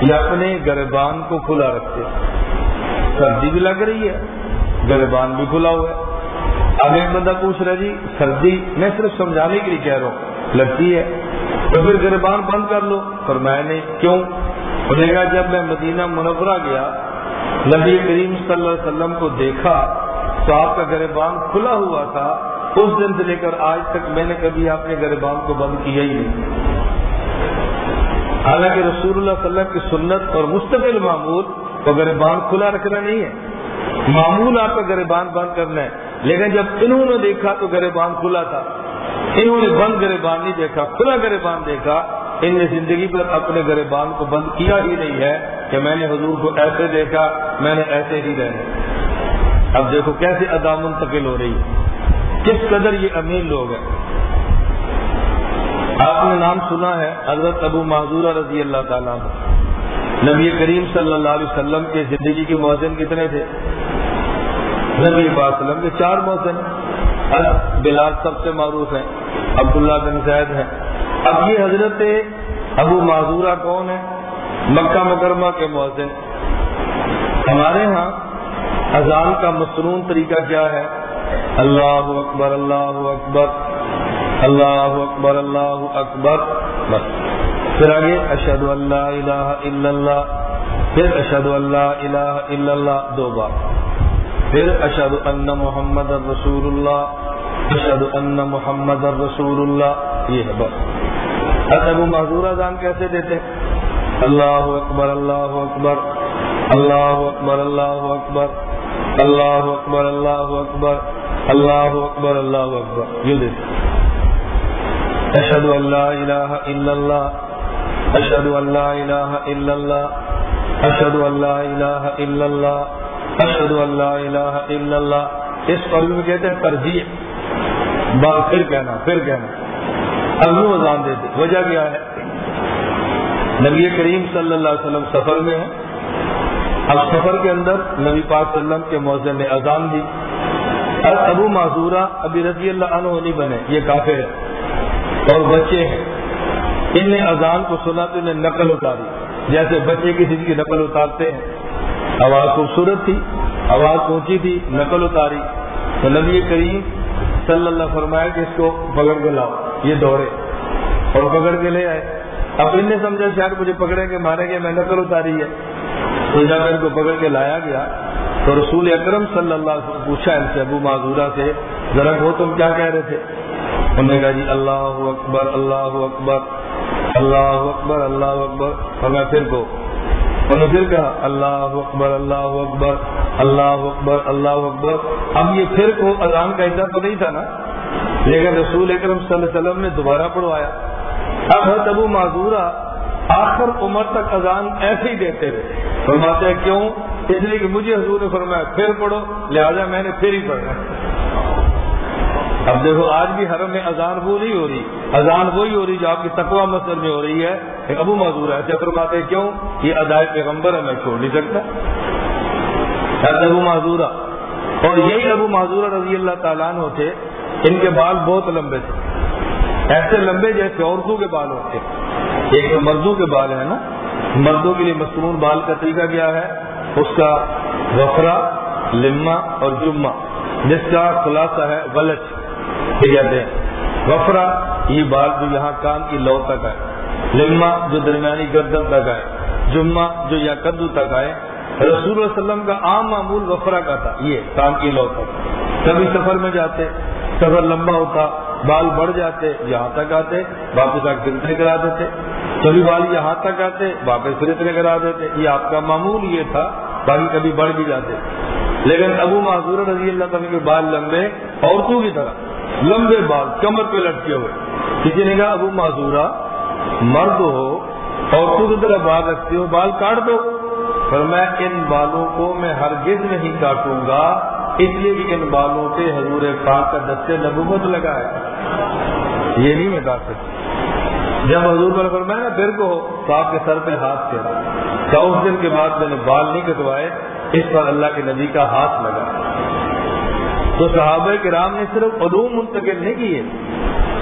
یہ اپنے گربان کو کھلا رکھتے سردی بھی لگ رہی ہے گربان بھی کھلا ہوا ہے۔ اب ایک بندہ پوچھ رہا جی سردی میں صرف سمجھانے کے لیے کہہ رہا ہوں، لگتی ہے؟ تو پھر گربان بند کر لو۔ پر میں نے کیوں انہیں کہا، جب میں مدینہ منورہ گیا، نبی کریم صلی اللہ علیہ وسلم کو دیکھا تو آپ کا گربان کھلا ہوا تھا، اس دن سے لے کر آج تک میں نے کبھی اپنے گربان کو بند کیا ہی نہیں۔ حالانکہ رسول اللہ صلی اللہ علیہ وسلم کی سنت اور مستقل معمول تو گربان کھلا رکھنا نہیں ہے۔ معمول آپ کا گربان بند کرنا ہے، لیکن جب انہوں نے دیکھا تو گربان کھلا تھا۔ انہوں نے بند گربان نہیں دیکھا، کھلا گربان دیکھا۔ ان نے زندگی پر اپنے گربان کو بند کیا ہی نہیں ہے کہ میں نے حضور کو ایسے دیکھا، میں نے ایسے ہی رہنا۔ اب دیکھو کیسے ادا منتقل ہو رہی ہے۔ کس قدر یہ امیر لوگ ہیں۔ آپ نے نام سنا ہے حضرت ابو معذور رضی اللہ تعالیٰ نبی کریم صلی اللہ علیہ وسلم کے زندگی کے موزن کتنے تھے؟ نبی وسلم کے چار موزن بلال سب سے معروف ہیں، عبداللہ بن زید ہیں۔ اب یہ حضرت ابو معذورہ کون ہے مکہ مکرمہ کے مؤذن۔ ہمارے ہاں اذان کا مصنون طریقہ کیا ہے؟ اللہ اکبر اللہ اکبر اللہ اکبر اللہ اکبر، بس۔ پھر آگے اشد اللہ الہ الا اللہ، پھر اشد اللہ الہ الا اللہ، دو بار۔ پھر اشد ان محمد الرسول اللہ اشد ان محمد الرسول اللہ، یہ ہے بس۔ ابو معذور اذان کیسے دیتے اللہ اکبر اللہ اکبر اللہ اکبر اللہ اکبر۔ اللہ اکبر اللہ اکبر اللہ اکبر اللہ اکبر یہ دیتے اشد اللہ الہ الا اللہ اشد اللہ الہ الا اللہ اشد اللہ الہ الا اللہ اشد اللہ الہ الا اللہ اس قلب میں کہتے ہیں ترجیح. بار پھر کہنا پھر کہنا. اگلو اذان دیتے وجہ کیا ہے؟ نبی کریم صلی اللہ علیہ وسلم سفر میں ہے اب سفر کے اندر نبی پاک صلی اللہ علیہ وسلم کے موضوع نے اذان دی۔ اور ابو معذورہ ابھی رضی اللہ عنہ نہیں بنے، یہ کافر ہے اور بچے ہیں۔ ان نے اذان کو سنا تو انہیں نقل اتاری۔ جیسے بچے کسی کی نقل اتارتے ہیں۔ آواز خوبصورت تھی، آواز اونچی تھی، نقل اتاری۔ تو نبی کریم صلی اللہ فرمایا کہ اس کو پکڑ کے لاؤ، یہ دوڑے اور پکڑ کے لے آئے۔ اب ان نے سمجھا، شاید مجھے پکڑے کے مارے گے، میں نقل اتاری ہے۔ تو جب ان کو پکڑ کے لایا گیا تو رسول اکرم صلی اللہ علیہ وسلم پوچھا ان سے، ابو معذورہ سے، ذرا ہو تم کیا کہہ رہے تھے؟ انہوں نے کہا جی اللہ اکبر اللہ اکبر اللہ اکبر اللہ اکبر۔ اور میں پھر کو، انہوں نے پھر کہا، اللہ اکبر اللہ اکبر اللہ اکبر اللہ اکبر۔ اب یہ پھر کو اذان کا حصہ تو نہیں تھا نا؟ لیکن رسول اکرم صلی اللہ علیہ وسلم نے دوبارہ پڑھوایا۔ اب حضرت ابو معذورہ آخر عمر تک اذان ایسے ہی دیتے رہے۔ فرماتے ہیں، کیوں؟ اس لیے کہ مجھے حضور نے فرمایا، پھر پڑھو، لہٰذا میں نے پھر ہی پڑھنا اب دیکھو، آج بھی حرم میں اذان وہ نہیں ہو رہی۔ اذان وہی ہو رہی جو آپ کی تقوا مسجد میں ہو رہی ہے۔ ابو معذور ایسے فرماتے ہیں، کیوں؟ یہ ادائے پیغمبر ہے، میں چھوڑ نہیں سکتا۔ ابو معذورہ اور یہی ابو معذورہ رضی اللہ تعالیٰ عنہ تھے۔ ان کے بال بہت لمبے تھے۔ ایسے لمبے جیسے عورتوں کے بال ہوتے ایک تو مردوں کے بال ہے نا۔ مردوں کے لیے مصنون بال کا طریقہ کیا ہے؟ اس کا وفرا لما اور جمعہ، جس کا خلاصہ ہے غلط کہتے ہیں۔ وفرا یہ بال جو یہاں کان کی لو تک آئے لما جو درمیانی گردن تک آئے، جمعہ جو یہاں کدو تک آئے۔ رسول اللہ علیہ وسلم کا عام معمول وفرا کا تھا، یہ کان کی لو تک۔ کبھی سفر میں جاتے، سفر لمبا ہوتا، بال بڑھ جاتے، یہاں تک آتے، واپس آ کے کرا دیتے۔ کبھی بال یہاں تک آتے، واپس پھر اتنے کرا دیتے۔ یہ آپ کا معمول یہ تھا، باقی کبھی بڑھ بھی جاتے۔ لیکن ابو معذور رضی اللہ تعالیٰ کے بال لمبے، عورتوں کی طرح، لمبے بال، کمر پہ لٹکے ہوئے۔ کسی نے کہا، ابو معذورہ، مرد ہو، عورتوں کی طرح بال رکھتے ہو، بال کاٹ دو۔ پر میں ان بالوں کو میں ہرگز نہیں کاٹوں گا، اس لیے کہ ان بالوں پہ حضور پاک کا دستے نبوت لگا ہے یہ نہیں میں کاٹ سکتی جب حضور پر فرمایا نا پھر کو تو آپ کے سر پہ ہاتھ پھیرا تو اس دن کے بعد میں نے بال نہیں کٹوائے؟ اس پر اللہ کے نبی کا ہاتھ لگا۔ تو صحابہ کرام نے صرف علوم منتقل نہیں کیے،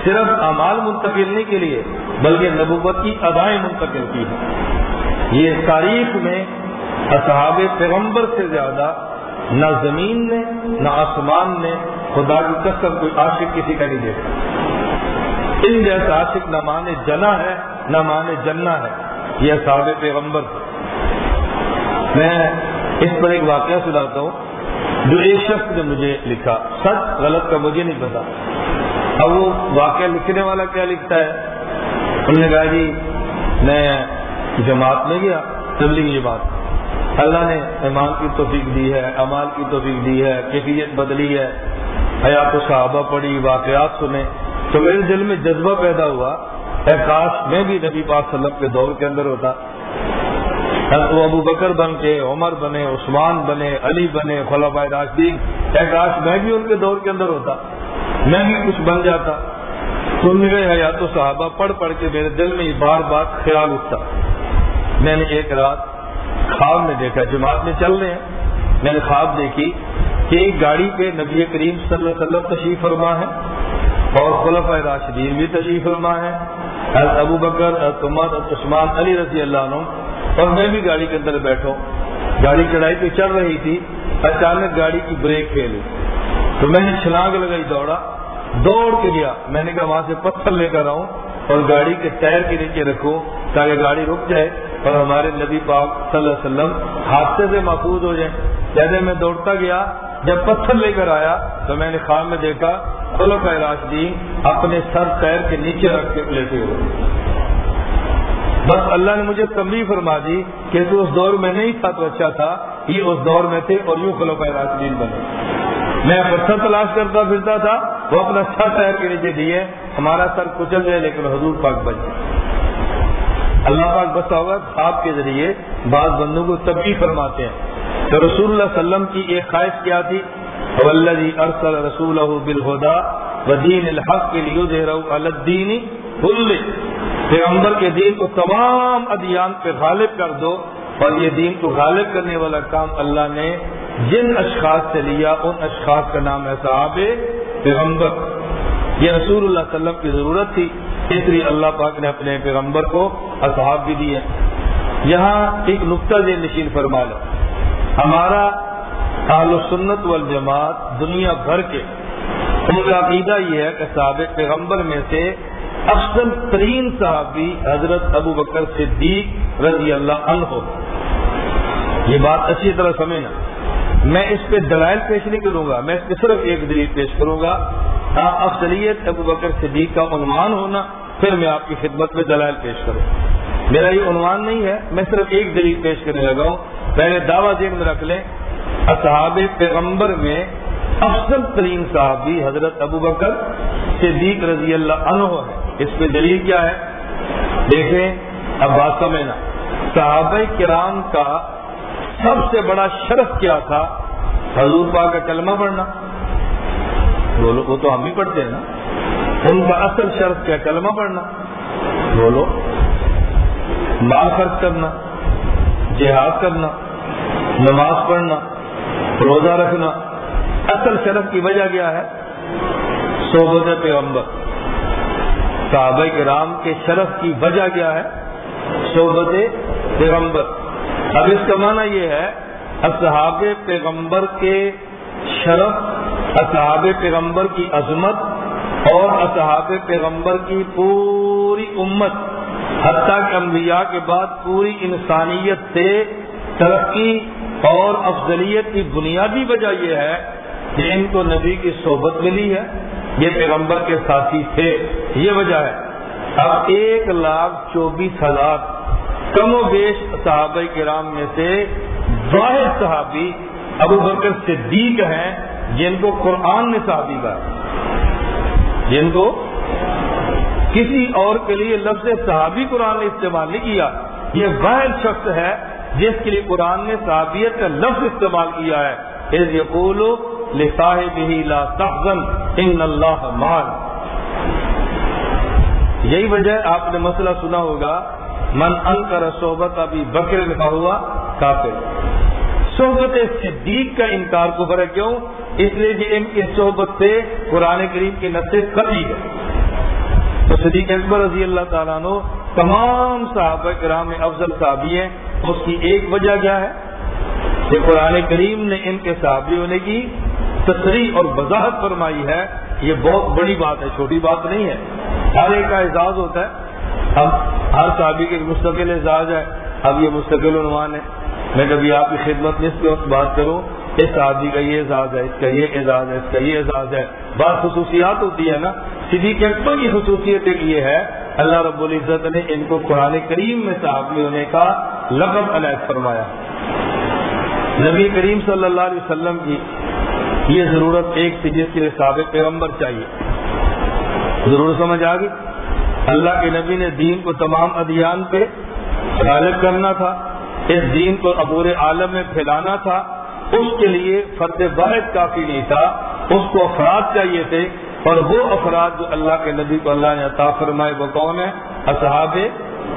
صرف اعمال منتقل نہیں کے لیے، بلکہ نبوت کی ادائیں منتقل کی ہیں یہ تاریخ میں اصحاب پیغمبر سے زیادہ نہ زمین نے نہ آسمان نے خدا کی کسر کوئی عاشق کسی کا نہیں دیکھا ان جیسا عاشق نہ مانے جنا ہے، نہ مانے جننا ہے۔ یہ اصحاب پیغمبر میں اس پر ایک واقعہ سناتا ہوں جو ایک شخص نے مجھے لکھا۔ سچ غلط کا مجھے نہیں پتا۔ اب وہ واقعہ لکھنے والا کیا لکھتا ہے؟ انہوں نے کہا جی میں جماعت میں گیا تبلیغ جماعت۔ اللہ نے ایمان کی توفیق دی ہے امال کی توفیق دی ہے، کیفیت بدلی ہے۔ حیات و صحابہ پڑھی، واقعات سنے۔ تو میرے دل میں جذبہ پیدا ہوا۔ اے کاش میں بھی نبی پاک صلی اللہ علیہ وسلم کے دور کے اندر ہوتا۔ وہ ابو بکر بن کے، عمر بنے، عثمان بنے، علی بنے خلافہ راشدین۔ اے کاش میں بھی ان کے دور کے اندر ہوتا۔ میں بھی کچھ بن جاتا۔ سن گئے حیات و صحابہ پڑھ پڑھ کے میرے دل میں بار بار خیال اٹھتا۔ میں نے ایک رات خواب میں دیکھا، جماعت میں چل رہے ہیں۔ میں نے خواب دیکھی کہ ایک گاڑی پہ نبی کریم صلی اللہ علیہ وسلم تشریف فرما ہے۔ اور خلف راشدین بھی تشریف فرما ہے حضرت ابو بکر عمر عثمان، علی رضی اللہ عنہ۔ اور میں بھی گاڑی کے اندر بیٹھا گاڑی چڑھائی تو چل رہی تھی، اچانک گاڑی کی بریک فیل تو میں نے چھلانگ لگائی دوڑا۔ دوڑ کے گیا میں نے کہا وہاں سے پتھر لے کر آؤں اور گاڑی کے ٹائر کے نیچے رکھو تاکہ گاڑی رک جائے اور ہمارے نبی پاک صلی اللہ علیہ وسلم حادثے سے محفوظ ہو جائیں۔ جیسے میں دوڑتا گیا، جب پتھر لے کر آیا تو میں نے خواب میں دیکھا خلق راشدین، اپنے سر پیر کے نیچے رکھ کے لیتے ہوئے۔ بس اللہ نے مجھے تمبی فرما دی کہ تو اس دور میں نہیں تھا تو اچھا تھا، یہ اس دور میں تھے اور یوں خلق راشدین بنے۔ میں پتھر تلاش کرتا پھرتا تھا، وہ اپنا سر پیر کے نیچے دیے، ہمارا سر کچل جائے لیکن حضور پاک بچ جائے اللہ پاک بسا ہوگا خواب کے ذریعے، بعض بندوں کو تبھی فرماتے ہیں۔ تو رسول اللہ صلی اللہ علیہ وسلم کی ایک خواہش کیا تھی؟ ارسل رسول بالہدا ودین الحق کے لیے الدین پیغمبر کے دین کو تمام ادیان پہ غالب کر دو اور یہ دین کو غالب کرنے والا کام اللہ نے جن اشخاص سے لیا، ان اشخاص کا نام ہے صحاب پیغمبر۔ یہ رسول اللہ علیہ وسلم کی ضرورت تھی، اس لیے اللہ پاک نے اپنے پیغمبر کو اصحاب بھی دیے۔ یہاں ایک نقطہ دے نشین فرما لو۔ ہمارا و سنت والجماعت دنیا بھر کے۔ ان کا عقیدہ یہ ہے کہ سابق پیغمبر میں سے افضل ترین صحابی حضرت ابو بکر صدیق رضی اللہ عنہ۔ یہ بات اچھی طرح سمجھنا۔ میں اس پہ دلائل پیش نہیں کروں گا، میں اس پہ صرف ایک دلیل پیش کروں گا۔ افضلیت ابو بکر صدیق کا عنوان ہونا، پھر میں آپ کی خدمت میں دلائل پیش کروں۔ میرا یہ عنوان نہیں ہے، میں صرف ایک دلیل پیش کرنے لگا ہوں۔ پہلے دعوی ذہن میں رکھ لیں۔ اصحاب پیغمبر میں افضل ترین صحابی حضرت ابو بکر صدیق رضی اللہ عنہ ہے۔ اس پہ دلیل کیا ہے؟ دیکھیں اب بات سمجھنا صحابہ کرام کا سب سے بڑا شرف کیا تھا؟ حضور پاک کا کلمہ پڑھنا۔ بولو وہ تو ہم بھی پڑھتے ہیں نا۔ ان کا اصل شرط کیا؟ کلمہ پڑھنا۔ بولو مال خرچ کرنا، جہاد کرنا، نماز پڑھنا۔ روزہ رکھنا۔ اصل شرف کی وجہ کیا ہے؟ صحبت پیغمبر۔ صحابہ کرام کے شرف کی وجہ کیا ہے؟ صحبت پیغمبر۔ اب اس کا معنی یہ ہے، اصحاب پیغمبر کے شرف، اصحاب پیغمبر کی عظمت اور اصحاب پیغمبر کی پوری امت، حتیٰ کہ انبیاء کے بعد پوری انسانیت سے ترقی اور افضلیت کی بنیادی وجہ یہ ہے کہ ان کو نبی کی صحبت ملی ہے، یہ پیغمبر کے ساتھی تھے، یہ وجہ ہے۔ اب ایک لاکھ چوبیس ہزار کم و بیش صحابہ کرام میں سے واحد صحابی ابو بکر صدیق ہیں، جن کو قرآن نے صحابی کا جن کو کسی اور کے لیے لفظ صحابی قرآن نے استعمال نہیں کیا۔ یہ واحد شخص ہے جس کے لیے قرآن نے صحابیت کا لفظ استعمال کیا ہے لا تحزن، ان اللہ مان یہی وجہ آپ نے مسئلہ سنا ہوگا، من ان کر صحبت ابھی بکر لکھا ہوا کافر۔ صحبت صدیق کا انکار کو فرق کیوں؟ اس لیے کہ ان کی صحبت سے قرآن کریم کی نسل کبھی ہے تو صدیق اکبر رضی اللہ تعالیٰ نے تمام صحابہ کرام افضل صحابی ہیں اس کی ایک وجہ کیا ہے کہ قرآن کریم نے ان کے صحابی ہونے کی تصریح اور وضاحت فرمائی ہے، یہ بہت بڑی بات ہے، چھوٹی بات نہیں ہے۔ ہر ایک کا اعزاز ہوتا ہے۔ اب ہر صحابی کے مستقل اعزاز ہے۔ اب یہ مستقل عنوان ہے۔ میں کبھی آپ کی خدمت میں اس کے وقت بات کروں، اس شادی کا یہ اعزاز ہے، اس کا یہ اعزاز ہے، اس کا یہ اعزاز ہے۔ بات خصوصیات ہوتی ہے نا، سیدھی اکبر کی خصوصیت ایک یہ ہے، اللہ رب العزت نے ان کو قرآن کریم میں صحابی ہونے کا لقب علیہ فرمایا۔ نبی کریم صلی اللہ علیہ وسلم کی یہ ضرورت ایک تھی جس کے لیے سابق پیغمبر چاہیے۔ ضرورت سمجھ آ گئی؟ اللہ کے نبی نے دین کو تمام ادیان پہ غالب کرنا تھا، اس دین کو عبور عالم میں پھیلانا تھا۔ اس کے لیے فتح واحد کافی نہیں تھا، اس کو افراد چاہیے تھے۔ اور وہ افراد جو اللہ کے نبی کو اللہ نے عطا فرمائے وہ کون ہے اصحاب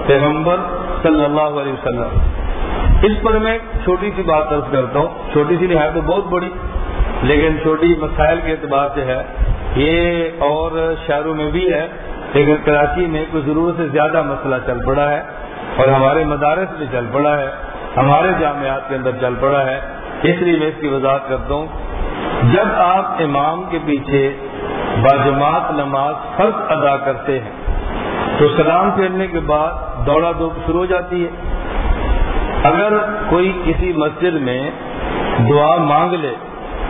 پیغمبر۔ صلی اللہ علیہ وسلم۔ اس پر میں چھوٹی سی بات درج کرتا ہوں۔ چھوٹی سی نہیں ہے تو بہت بڑی، لیکن چھوٹی مسائل کے اعتبار سے ہے۔ یہ اور شہروں میں بھی ہے، لیکن کراچی میں کوئی ضرورت سے زیادہ مسئلہ چل پڑا ہے اور ہمارے مدارس میں چل پڑا ہے، ہمارے جامعات کے اندر چل پڑا ہے۔ اس لیے میں اس کی وضاحت کرتا ہوں۔ جب آپ امام کے پیچھے باجماعت نماز فرض ادا کرتے ہیں تو سلام پھیرنے کے بعد دوڑا دو شروع ہو جاتی ہے۔ اگر کوئی کسی مسجد میں دعا مانگ لے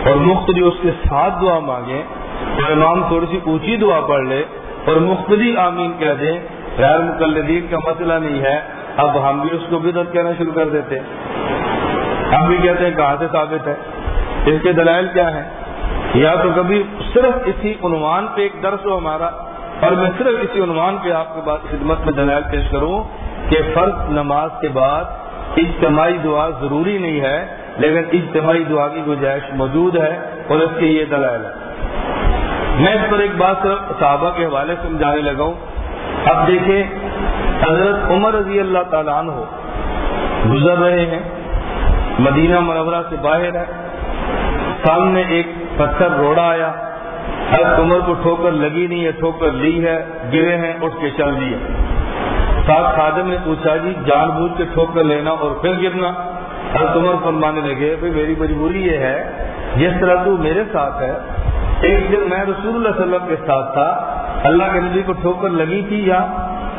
اور مختلف اس کے ساتھ دعا مانگے، تو امام تھوڑی سی اونچی دعا پڑھ لے اور مختلف آمین کہہ دیں غیر مقلدین کا مسئلہ نہیں ہے۔ اب ہم بھی اس کو بدت کہنا شروع کر دیتے ہم بھی کہتے ہیں کہاں سے ثابت ہے؟ اس کے دلائل کیا ہیں؟ یا تو کبھی صرف اسی عنوان پہ ایک درس ہو ہمارا اور میں صرف اسی عنوان پہ آپ کے بعد خدمت میں دلائل پیش کروں کہ فرض نماز کے بعد اجتماعی دعا ضروری نہیں ہے، لیکن اجتماعی دعا کی گنجائش موجود ہے اور اس کے یہ دلائل ہے میں اس پر ایک بات صحابہ کے حوالے سے سمجھانے لگا ہوں۔ اب دیکھیں، حضرت عمر رضی اللہ تعالیٰ عنہ گزر رہے ہیں۔ مدینہ منورہ سے باہر ہے۔ سامنے ایک پتھر روڑا آیا۔ حضرت عمر کو ٹھوکر لگی نہیں ہے، ٹھوکر لی ہے، گرے ہیں، اٹھ کے چل دیے۔ ساتھ خادم نے پوچھا جی جان بوجھ کے ٹھوکر لینا اور پھر گرنا؟ حضرت عمر فرمانے لگے، بھائی، میری مجبوری یہ ہے، جس طرح تو میرے ساتھ ہے، ایک دن میں رسول اللہ صلی اللہ علیہ وسلم کے ساتھ تھا۔ اللہ کے نبی کو ٹھوکر لگی تھی، یا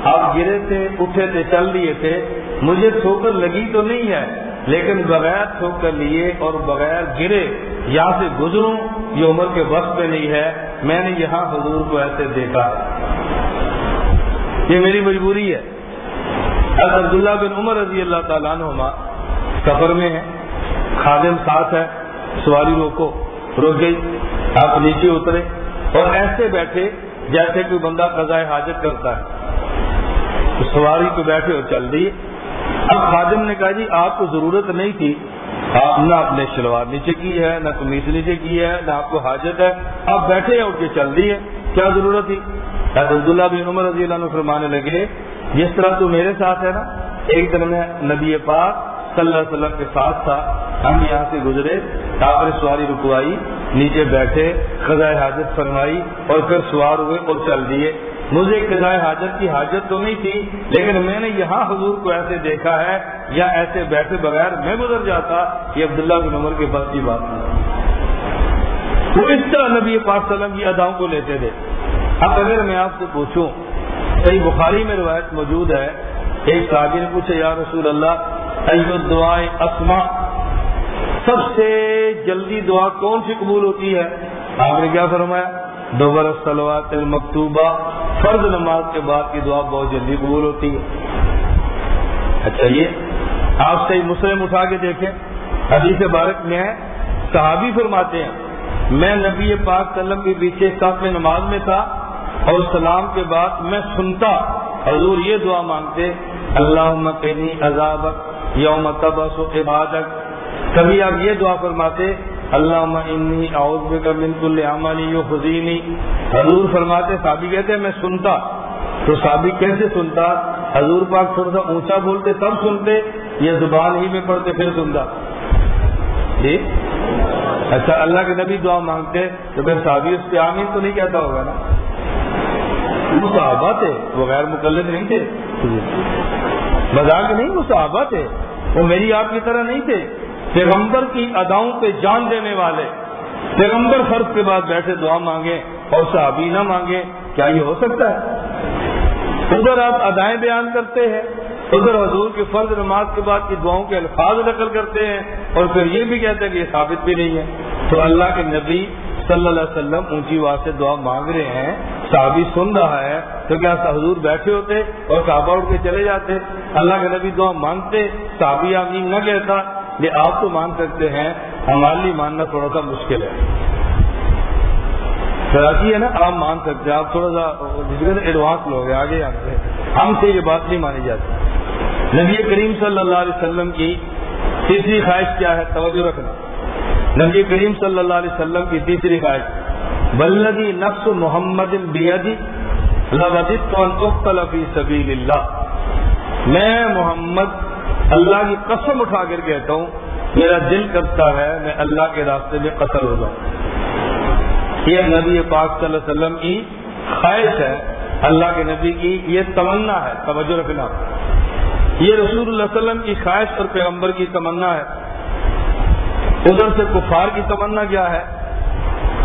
آپ گرے تھے، اٹھے تھے، چل لیے تھے، مجھے ٹھوکر لگی تو نہیں ہے۔ لیکن بغیر ٹھوکر لیے اور بغیر گرے یہاں سے گزروں، یہ عمر کے وقت پہ نہیں ہے۔ میں نے یہاں حضور کو ایسے دیکھا۔ یہ میری مجبوری ہے۔ عبداللہ بن عمر رضی اللہ تعالیٰ عنہ سفر میں ہے خادم ساتھ ہے۔ سواری روکو۔ رک گئی۔ آپ نیچے اترے۔ اور ایسے بیٹھے جیسے کوئی بندہ قضاء حاجت کرتا ہے۔ سواری پہ بیٹھے اور چل دی اب خادم نے کہا جی آپ کو ضرورت نہیں تھی۔ آپ نہ اپنے شلوار نیچے کی ہے، نہ کمیز نیچے کی ہے، نہ آپ کو حاجت ہے۔ آپ بیٹھے اٹھ کے چل دی ہے۔ کیا ضرورت تھی؟ عبداللہ بن عمر رضی اللہ عنہ فرمانے لگے، جس طرح تو میرے ساتھ ہے نا، ایک دن میں نبی پاک صلی اللہ علیہ وسلم کے ساتھ تھا۔ ہم یہاں سے گزرے، آپ نے سواری رکوائی، نیچے بیٹھے، خزائے حاجت فرمائی اور پھر سوار ہوئے اور چل دیے۔ مجھے قضاء حاجت کی حاجت تو نہیں تھی، لیکن میں نے یہاں حضور کو ایسے دیکھا ہے یا ایسے بیٹھے بغیر میں گزر جاتا یہ عبداللہ بن عمر کے بس کی بات نہیں۔ وہ اس طرح نبی پاک وسلم کی اداؤں کو لیتے تھے۔ اب اگر میں آپ سے پوچھوں کئی بخاری میں روایت موجود ہے، ایک صحابی نے پوچھا، یا رسول اللہ دعائیں اسما سب سے جلدی دعا کون سی قبول ہوتی ہے؟ آپ نے کیا فرمایا؟ دو برس سلوات المکتوبہ فرض نماز کے بعد کی دعا بہت جلدی قبول ہوتی ہے۔ اچھا یہ آپ سے مسلم اٹھا کے دیکھیں۔ حدیث بارک میں صحابی فرماتے ہیں، میں نبی پاک سلم کے پیچھے سب میں نماز میں تھا اور سلام کے بعد میں سنتا۔ حضور یہ دعا مانگتے اللہ مکنی عذاب یوم تبس و عبادت کبھی آپ یہ دعا فرماتے اللہ انی اعوذ بک من کل عمل یخزینی۔ حضور فرماتے صحابی کہتے ہیں میں سنتا۔ تو صحابی کیسے سنتا؟ حضور پاک تھوڑا سا اونچا بولتے، تب سنتے۔ یا زبان ہی میں پڑھتے، پھر سنتا۔ جی؟ اچھا اللہ کے نبی دعا مانگتے، تو پھر صحابی اس پہ آمین تو نہیں کہتا ہوگا نا؟ وہ صحابہ تھے وہ غیر مقلد نہیں تھے۔ مذاق نہیں وہ صحابہ تھے وہ میری آپ کی طرح نہیں تھے۔ پیغمبر کی اداؤں پہ جان دینے والے، پیغمبر فرض کے بعد بیٹھے دعا مانگے اور صحابی نہ مانگے، کیا یہ ہو سکتا ہے؟ ادھر آپ ادائیں بیان کرتے ہیں، ادھر حضور کے فرض نماز کے بعد کی دعاؤں کے الفاظ نقل کرتے ہیں اور پھر یہ بھی کہتے ہیں کہ یہ ثابت بھی نہیں ہے۔ تو اللہ کے نبی صلی اللہ علیہ وسلم اونچی آواز سے دعا مانگ رہے ہیں، صحابی سن رہا ہے، تو کیا حضور بیٹھے ہوتے اور صحابہ اٹھ کے چلے جاتے؟ اللہ کے نبی دعا مانگتے، صحابی آمین نہ کہتا یہ آپ تو مان سکتے ہیں، ہمارے لیے ماننا تھوڑا سا مشکل ہے۔ کراچی ہے نا، آپ مان سکتے ہیں، آپ تھوڑا سا جس کے ایڈوانس لوگ ہیں، آگے آتے ہم سے یہ بات نہیں مانی جاتی۔ نبی کریم صلی اللہ علیہ وسلم کی تیسری خواہش کیا ہے؟ توجہ رکھنا۔ نبی کریم صلی اللہ علیہ وسلم کی تیسری خواہش، بلدی نفس محمد بیدی فی سبیل اللہ۔ میں محمد اللہ کی قسم اٹھا کر کہتا ہوں، میرا دل کرتا ہے، میں اللہ کے راستے میں قتل ہو جاؤں۔ یہ نبی پاک صلی اللہ علیہ وسلم کی خواہش ہے، اللہ کے نبی کی یہ تمنا ہے، توجہ رکھنا۔ یہ رسول اللہ علیہ وسلم کی خواہش اور پیغمبر کی تمنا ہے۔ ادھر سے کفار کی تمنا کیا ہے؟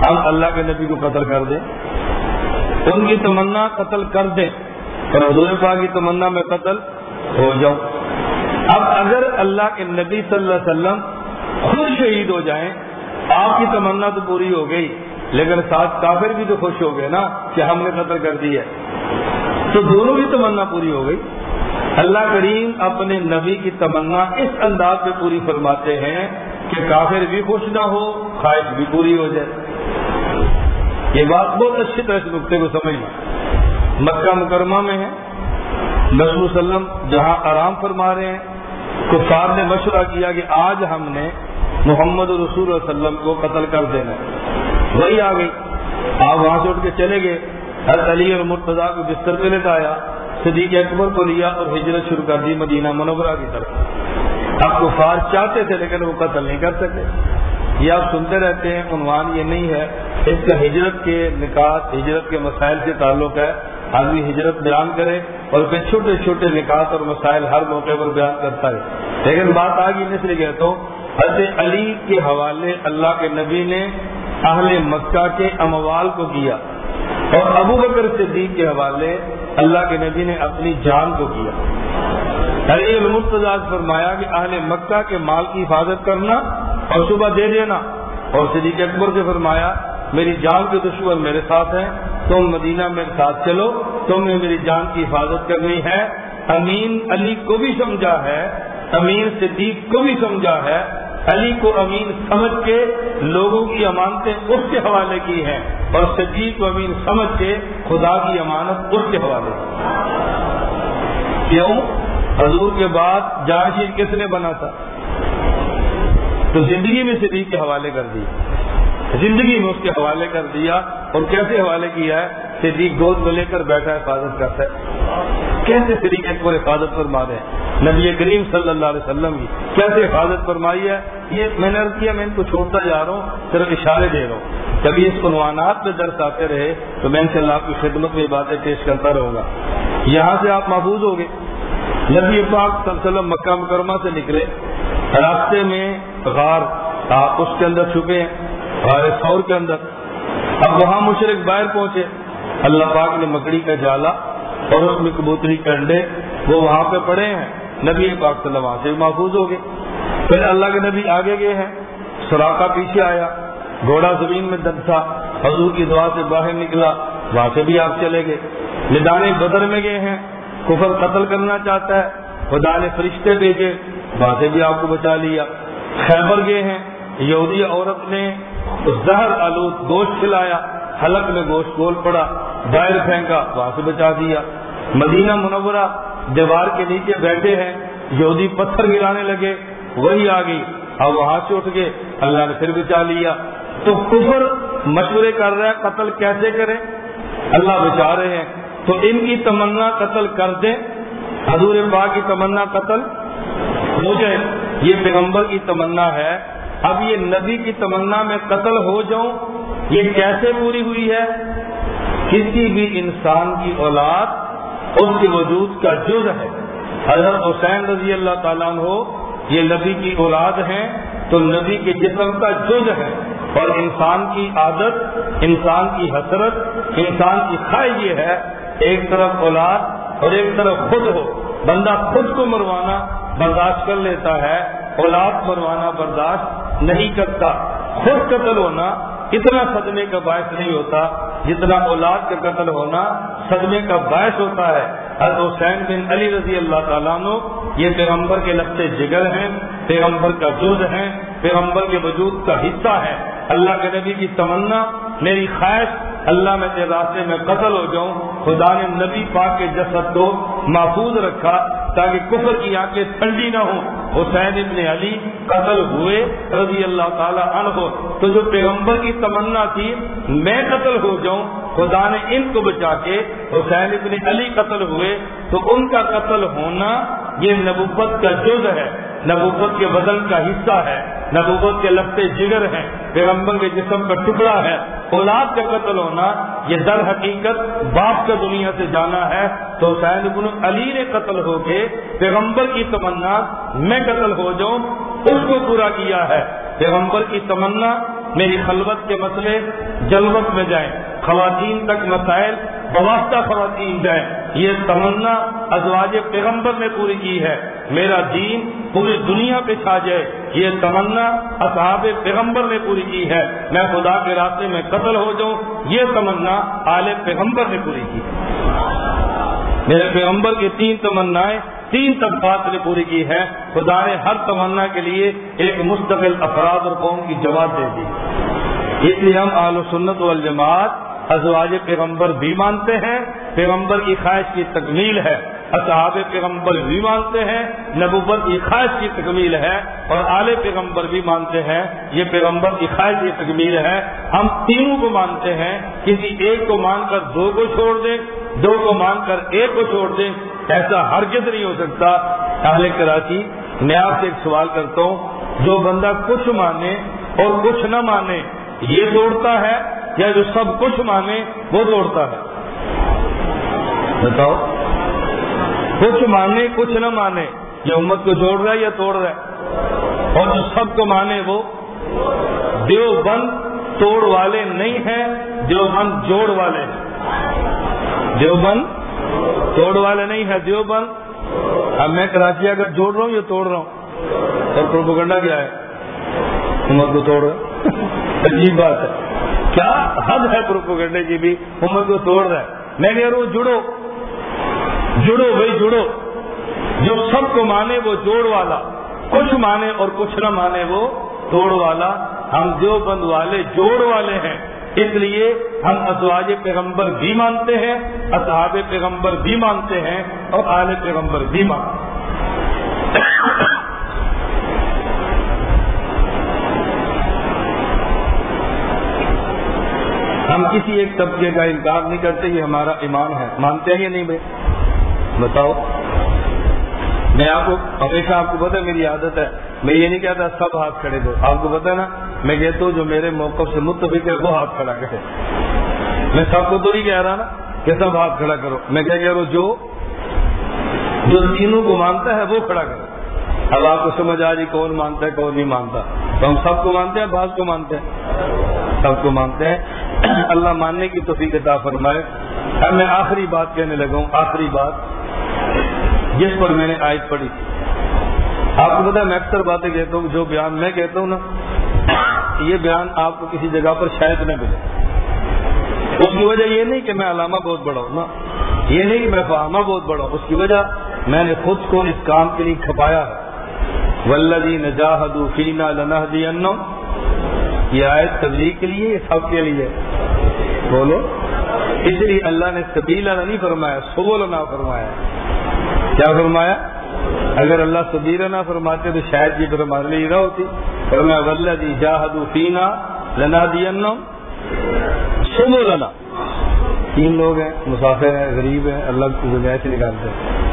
ہم اللہ کے نبی کو قتل کر دیں۔ ان کی تمنا قتل کر دیں۔ اور حضور پاک کی تمنا میں قتل ہو جاؤں۔ اب اگر اللہ کے نبی صلی اللہ علیہ وسلم خود شہید ہو جائیں، آپ کی تمنا تو پوری ہو گئی، لیکن ساتھ کافر بھی تو خوش ہو گئے نا کہ ہم نے قتل کر دی ہے۔ تو دونوں کی تمنا پوری ہو گئی۔ اللہ کریم اپنے نبی کی تمنا اس انداز پہ پوری فرماتے ہیں کہ کافر بھی خوش نہ ہو، خواہش بھی پوری ہو جائے۔ یہ بات بہت اچھی طرح سے نقطے کو سمجھنا مکہ مکرمہ میں ہے۔ نسل وسلم جہاں آرام فرما رہے ہیں کفار نے مشورہ کیا کہ آج ہم نے محمد رسول وسلم کو قتل کر دینا وہی آ گئی۔ آپ وہاں سے اٹھ کے چلے گئے۔ ہر علی اور مرتضا کو بستر پہ لیتا آیا صدیق اکبر کو لیا اور ہجرت شروع کر دی مدینہ منورہ کی طرف۔ اب کفار چاہتے تھے لیکن وہ قتل نہیں کر سکے۔ یہ آپ سنتے رہتے ہیں، عنوان یہ نہیں ہے۔ اس کا ہجرت کے نکات ہجرت کے مسائل سے تعلق ہے۔ آدمی ہجرت بیان کرے۔ اور پھر چھوٹے چھوٹے نکات اور مسائل ہر موقع پر بیان کرتا ہے۔ لیکن بات آ گئی اس لیے کہتا ہوں حضرت علی کے حوالے اللہ کے نبی نے اہل مکہ کے اموال کو کیا اور ابو بکر صدیق کے حوالے اللہ کے نبی نے اپنی جان کو کیا۔ علی المرتضاد فرمایا کہ اہل مکہ کے مال کی حفاظت کرنا اور صبح دے دینا۔ اور صدیق اکبر سے فرمایا، میری جان کے دشمن میرے ساتھ ہیں تم مدینہ میرے ساتھ چلو، تم نے میری جان کی حفاظت کرنی ہے۔ امین علی کو بھی سمجھا ہے، امین صدیق کو بھی سمجھا ہے۔ علی کو امین سمجھ کے لوگوں کی امانتیں اس کے حوالے کی ہیں اور صدیق کو امین سمجھ کے خدا کی امانت اس کے حوالے کیوں؟ حضور کے بعد جانشین کس نے بنا تھا؟ تو زندگی میں صدیق کے حوالے کر دیا زندگی میں اس کے حوالے کر دیا اور کیسے حوالے کیا ہے صدیق جی گود میں لے کر بیٹھا حفاظت کرتا ہے۔ کیسے طریقے کو حفاظت فرما نبی کریم صلی اللہ علیہ وسلم کی کیسے حفاظت فرمائی ہے؟ یہ میں نے عرض کیا، میں ان کو چھوڑتا جا رہا ہوں، صرف اشارے دے رہا ہوں۔ کبھی اس عنوانات میں درس آتے رہے تو میں ان شاء اللہ آپ کی خدمت میں باتیں پیش کرتا رہوں گا۔ یہاں سے آپ محفوظ ہو گئے۔ نبی پاک صلی اللہ علیہ وسلم مکہ مکرمہ سے نکلے۔ راستے میں غار آپ اس کے اندر چھپے ہیں۔ غار سور کے اندر۔ اب وہاں مشرق باہر پہنچے۔ اللہ پاک نے مکڑی کا جالا اور اس میں کبوتری کے انڈے وہ وہاں پہ پڑے ہیں۔ نبی پاک صلی اللہ وہاں سے محفوظ ہو گئے۔ پھر اللہ کے نبی آگے گئے ہیں۔ سوراخا پیچھے آیا۔ گھوڑا زمین میں دن تھا۔ حضور کی دعا سے باہر نکلا۔ وہاں سے بھی آپ چلے گئے۔ لدانے بدر میں گئے ہیں۔ کفر قتل کرنا چاہتا ہے۔ خدا نے فرشتے بھیجے۔ وہاں سے بھی آپ کو بچا لیا۔ خیبر گئے ہیں۔ یہودی عورت نے زہر آلود گوشت کھلایا، حلق میں گوشت گول پڑا، باہر پھینکا، وہاں سے بچا دیا۔ مدینہ منورہ دیوار کے نیچے بیٹھے ہیں، یہودی پتھر گرانے لگے، وہی آ گئی۔ اب وہاں سے اٹھ گئے، اللہ نے پھر بچا لیا۔ تو کفر مشورے کر رہا ہے، قتل کیسے کریں؟ اللہ بچا رہے ہیں۔ تو ان کی تمنا قتل کر دیں۔ حضور با کی تمنا قتل ہو جائے۔ یہ پیغمبر کی تمنا ہے۔ اب یہ نبی کی تمنا میں قتل ہو جاؤں، یہ کیسے پوری ہوئی ہے؟ کسی بھی انسان کی اولاد اس کے وجود کا جز ہے۔ حضرت حسین رضی اللہ تعالیٰ ہو یہ نبی کی اولاد ہیں، تو نبی کے جسم کا جز ہے۔ اور انسان کی عادت، انسان کی حسرت، انسان کی خواہش یہ ہے، ایک طرف اولاد اور ایک طرف خود ہو۔ بندہ خود کو مروانا، برداشت کر لیتا ہے۔ اولاد مروانا برداشت نہیں کرتا، خود قتل ہونا اتنا صدمے کا باعث نہیں ہوتا جتنا اولاد کا قتل ہونا صدمے کا باعث ہوتا ہے۔ حضرت حسین بن علی رضی اللہ تعالیٰ نو یہ پیغمبر کے لفتے جگر ہیں، پیغمبر کا جز ہیں، پیغمبر کے وجود کا حصہ ہے اللہ کے نبی کی تمنا، میری خواہش اللہ میں تیرے راستے میں قتل ہو جاؤں، خدا نے نبی پاک کے جسد کو محفوظ رکھا تاکہ کفر کی آنکھیں ٹھنڈی نہ ہوں۔ حسین ابن علی قتل ہوئے، رضی اللہ تعالیٰ عنہ۔ تو جو پیغمبر کی تمنا تھی، میں قتل ہو جاؤں، خدا نے ان کو بچا کے حسین ابن علی قتل ہوئے۔ تو ان کا قتل ہونا یہ نبوت کا جز ہے، نبوت کے بدن کا حصہ ہے۔ نبوت کے لگتے جگر ہیں، پیغمبر کے جسم کا ٹکڑا ہے۔ اولاد کا قتل ہونا، یہ در حقیقت باپ کا دنیا سے جانا ہے۔ تو حسین ابن علی نے قتل ہو کے پیغمبر کی تمنا، میں قتل ہو جاؤں، اس کو پورا کیا ہے۔ پیغمبر کی تمنا، میری خلوت کے مسئلے جلوت میں جائیں، خواتین تک مسائل بواسطہ خواتین جائیں۔ یہ تمنا ازواج پیغمبر نے پوری کی ہے۔ میرا دین پوری دنیا پہ چھا جائے۔ یہ تمنا اصحاب پیغمبر نے پوری کی ہے۔ میں خدا کے راستے میں قتل ہو جاؤں۔ یہ تمنا آل پیغمبر نے پوری کی میرے پیغمبر کی تین تمنا تین طبقات نے پوری کی ہے خدا نے ہر تمنا کے لیے ایک مستقل افراد اور قوم کی جواب دے دی۔ اس لیے ہم آل و سنت والجماعت ازواج پیغمبر بھی مانتے ہیں، پیغمبر کی خواہش کی تکمیل ہے۔ اصحاب پیغمبر بھی مانتے ہیں، نبوت کی خواہش کی تکمیل ہے اور آل پیغمبر بھی مانتے ہیں۔ یہ پیغمبر کی خواہش کی تکمیل ہے۔ ہم تینوں کو مانتے ہیں، کسی ایک کو مان کر دو کو چھوڑ دیں، دو کو مان کر ایک کو چھوڑ دیں، ایسا ہرگز نہیں ہو سکتا۔ اہل کراچی، میں آپ سے ایک سوال کرتا ہوں، جو بندہ کچھ مانے اور کچھ نہ مانے، یہ توڑتا ہے یا جو سب کچھ مانے، وہ توڑتا ہے۔ بتاؤ۔ کچھ مانے، کچھ نہ مانے۔ یہ امت کو جوڑ رہا ہے یا توڑ رہا ہے۔ اور جو سب کو مانے، وہ دیو بند توڑ والے نہیں ہیں دیو بند جوڑ والے ہیں۔ دیو بند توڑ والے نہیں ہیں دیو بند اب میں کراچی اگر جوڑ رہا ہوں یا توڑ رہا ہوں؟ اور پروپگنڈا کیا ہے؟ امت کو توڑ رہا عجیب بات ہے۔ کیا حد ہے پروپگنڈے کی بھی؟ امت کو توڑ رہا ہے۔ میں کہہ رہا ہوں، جڑو۔ جڑو بھائی، جڑو۔ جو سب کو مانے وہ جوڑ والا۔ کچھ مانے اور کچھ نہ مانے وہ توڑ والا۔ ہم جو بند والے جوڑ والے ہیں۔ اس لیے ہم ازواج پیغمبر بھی مانتے ہیں، اصحاب پیغمبر بھی مانتے ہیں اور آل پیغمبر بھی مانتے ہیں۔ ہم کسی ایک طبقے کا انکار نہیں کرتے، یہ ہمارا ایمان ہے۔ مانتے ہیں یا نہیں بھائی؟ بتاؤ۔ میں آپ کو ہمیشہ آپ کو پتا میری عادت ہے۔ میں یہ نہیں کہتا سب ہاتھ کھڑے دو۔ آپ کو پتا نا، میں کہتا ہوں جو میرے موقف سے متفق ہے، وہ ہاتھ کھڑا کرے۔ میں سب کو تو نہیں کہہ رہا نا کہ سب ہاتھ کھڑا کرو۔ میں کیا کہہ رہا ہوں، جو جو تینوں کو مانتا ہے، وہ کھڑا کرو۔ اب آپ کو سمجھ آ جی کون مانتا ہے، کون نہیں مانتا۔ تو ہم سب کو مانتے ہیں، بعض کو مانتے ہیں۔ سب کو مانتے ہیں۔ اللہ ماننے کی توفیق عطا فرمائے۔ اب میں آخری بات کہنے لگا ہوں، آخری بات، جس پر میں نے آیت پڑھی۔ آپ کو پتا میں اکثر باتیں کہتا ہوں، جو بیان میں کہتا ہوں نا، یہ بیان آپ کو کسی جگہ پر شاید نہ ملے۔ اس کی وجہ یہ نہیں کہ میں علامہ بہت بڑا ہوں نا، یہ نہیں کہ میں فہامہ بہت بڑا ہوں۔ اس کی وجہ، میں نے خود کو اس کام کے لیے کھپایا ہے۔ ولدی نجاہد فینا یہ آیت تبلیغ کے لیے یہ سب کے لیے؟ بولو۔ اس لیے اللہ نے سبیلا نہیں فرمایا سبول نہ فرمایا۔ کیا فرمایا؟ اگر اللہ سبیرا نہ فرماتے تو شاید یہ پھر ہمارے لیے نہ ہوتی۔ فرمایا ولدی جاہد فینا لنا دی سبول تین لوگ ہیں، مسافر ہیں، غریب ہیں، اللہ کو دنیا سے نکالتے ہیں۔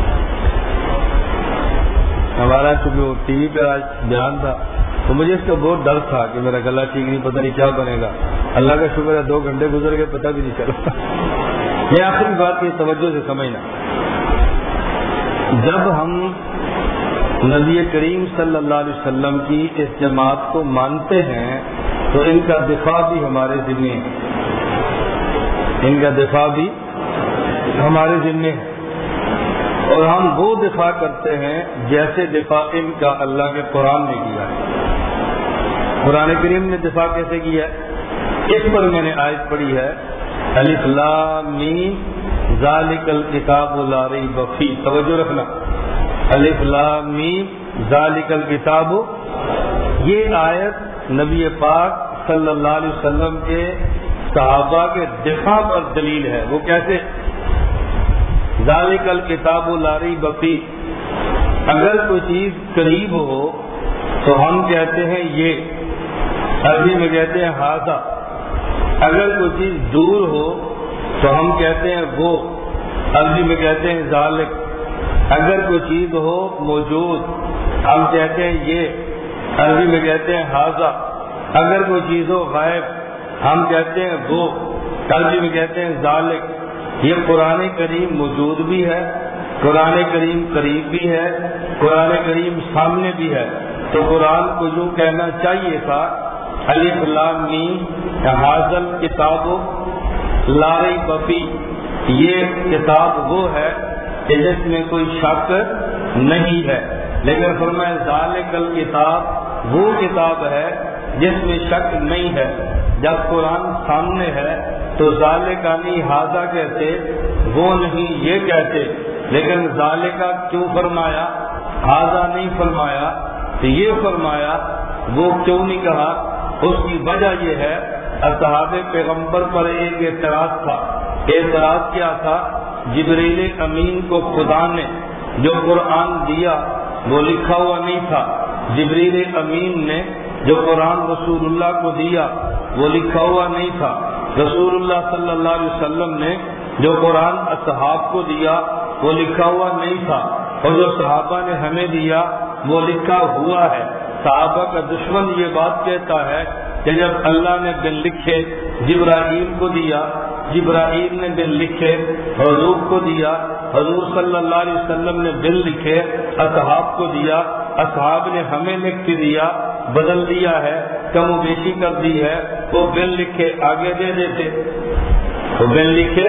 ہمارا چونکہ ٹی وی پہ آج بیان تھا تو مجھے اس کا بہت ڈر تھا کہ میرا گلا ٹھیک نہیں، پتہ نہیں کیا بنے گا۔ اللہ کا شکر ہے، دو گھنٹے گزر گئے، پتہ بھی نہیں چلا۔ یہ آخری بات کی توجہ سے سمجھنا۔ جب ہم نبی کریم صلی اللہ علیہ وسلم کی اس جماعت کو مانتے ہیں، تو ان کا دفاع بھی ہمارے ذمے ہے۔ ان کا دفاع بھی ہمارے ذمے ہے۔ اور ہم وہ دفاع کرتے ہیں جیسے دفاع ان کا اللہ کے قرآن نے کیا ہے۔ قرآن کریم نے دفاع کیسے کیا؟ ہے اس پر میں نے آیت پڑھی ہے ذالک الکتاب لاری بفی توجہ رکھنا۔ ذالک الکتاب۔ یہ آیت نبی پاک صلی اللہ علیہ وسلم کے صحابہ کے دفاع پر دلیل ہے۔ وہ کیسے؟ ذالک الکتاب لاری بفی اگر کوئی چیز قریب ہو، تو ہم کہتے ہیں یہ۔ عربی میں کہتے ہیں ہاضا اگر کوئی چیز دور ہو تو ہم کہتے ہیں وہ۔ عربی میں کہتے ہیں ذالک۔ اگر کوئی چیز ہو موجود، ہم کہتے ہیں یہ۔ عربی میں کہتے ہیں ہاضا اگر کوئی چیز ہو غائب، ہم کہتے ہیں وہ۔ عربی میں کہتے ہیں ذالک۔ یہ قرآن کریم موجود بھی ہے، قرآن کریم قریب بھی ہے، قرآن کریم سامنے بھی ہے۔ تو قرآن کو یوں کہنا چاہیے تھا علی اللہ حاضل کتاب لاری بفی۔ یہ کتاب وہ ہے کہ جس میں کوئی شک نہیں ہے۔ لیکن فرمایا ظال کتاب وہ کتاب ہے جس میں شک نہیں ہے۔ جب قرآن سامنے ہے تو ظال کا نہیں حاضہ کہتے، وہ نہیں یہ کہتے۔ لیکن ظال کا کیوں فرمایا؟ حاضہ نہیں فرمایا۔ تو یہ فرمایا، وہ کیوں نہیں کہا؟ اس کی وجہ یہ ہے، اصحاب پیغمبر پر ایک اعتراض تھا۔ اعتراض کیا تھا؟ جبریل امین کو خدا نے جو قرآن دیا، وہ لکھا ہوا نہیں تھا۔ جبریل امین نے جو قرآن رسول اللہ کو دیا، وہ لکھا ہوا نہیں تھا۔ رسول اللہ صلی اللہ علیہ وسلم نے جو قرآن اصحاب کو دیا، وہ لکھا ہوا نہیں تھا۔ اور جو صحابہ نے ہمیں دیا، وہ لکھا ہوا ہے۔ صحابہ کا دشمن یہ بات کہتا ہے کہ جب اللہ نے بن لکھے جبراہیم کو دیا جبراہیم نے بن لکھے، حضور کو دیا، حضور صلی اللہ علیہ وسلم نے بل لکھے، اصحاب کو دیا، اصحاب نے ہمیں لکھ کے دیا، بدل دیا ہے، کم و بیشی کر دی ہے، وہ بل لکھے، آگے دے دیتے۔ وہ بل لکھے،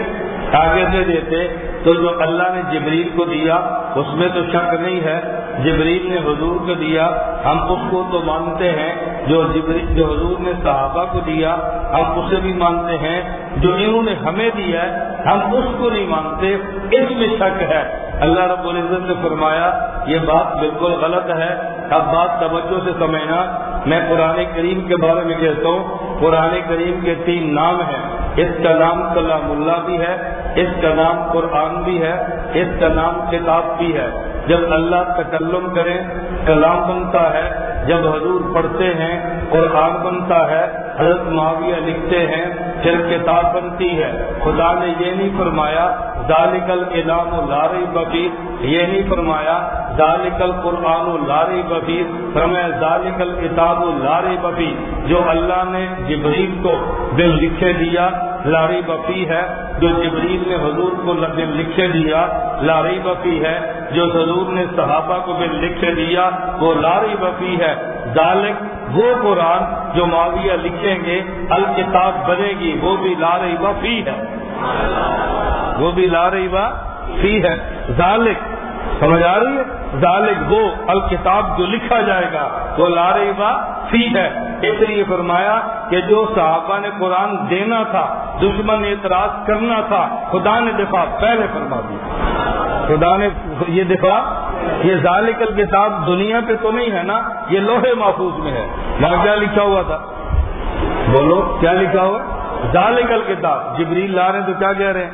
آگے دے دیتے۔ تو جو اللہ نے جبریل کو دیا، اس میں تو شک نہیں ہے۔ جبریل نے حضور کو دیا۔ ہم اس کو تو مانتے ہیں، جو جبریل جو حضور نے صحابہ کو دیا، ہم اسے بھی مانتے ہیں۔ جو انہوں نے ہمیں دیا ہے، ہم اس کو نہیں مانتے۔ اس میں شک ہے۔ اللہ رب العزت نے فرمایا، یہ بات بالکل غلط ہے۔ اب بات توجہ سے سمجھنا۔ میں قرآن کریم کے بارے میں کہتا ہوں۔ قرآن کریم کے تین نام ہیں۔ اس کا نام کلام اللہ بھی ہے، اس کا نام قرآن بھی ہے، اس کا نام کتاب بھی ہے۔ جب اللہ تکلم کرے، کلام بنتا ہے، جب حضور پڑھتے ہیں، قرآن بنتا ہے، حضرت معاویہ لکھتے ہیں، پھر کتاب بنتی ہے۔ خدا نے یہ نہیں فرمایا ذالکل علام و لاری ببیر یہ نہیں فرمایا ذالکل قرآن و لاری ببیر فرمایا ذالکل کتاب و لاری ببی جو اللہ نے جبریل کو دل لکھے دیا لاری بفی ہے جو جبریل نے حضور کو لکھے دیا، لاری بفی ہے جو حضور نے صحابہ کو دل لکھے دیا، وہ لاری بفی ہے۔ ذالک وہ قرآن جو معاویہ لکھیں گے، الکتاب بنے گی، وہ بھی لاری بفی ہے۔ وہ بھی لاری بفی ہے۔ ذالک، سمجھ آ رہی ہے؟ ذالک وہ، الکتاب جو لکھا جائے گا، وہ لاری با فی ہے۔ اس لیے فرمایا کہ جو صحابہ نے قرآن دینا تھا، دشمن نے اعتراض کرنا تھا، خدا نے دفاع پہلے فرما دیا۔ خدا نے یہ دفاع، یہ ذالک الکتاب دنیا پہ تو نہیں ہے نا، یہ لوہے محفوظ میں ہے۔ وہاں کیا لکھا ہوا تھا؟ بولو، کیا لکھا ہوا؟ ذالک الکتاب۔ جبریل لا رہے ہیں تو کیا کہہ رہے ہیں؟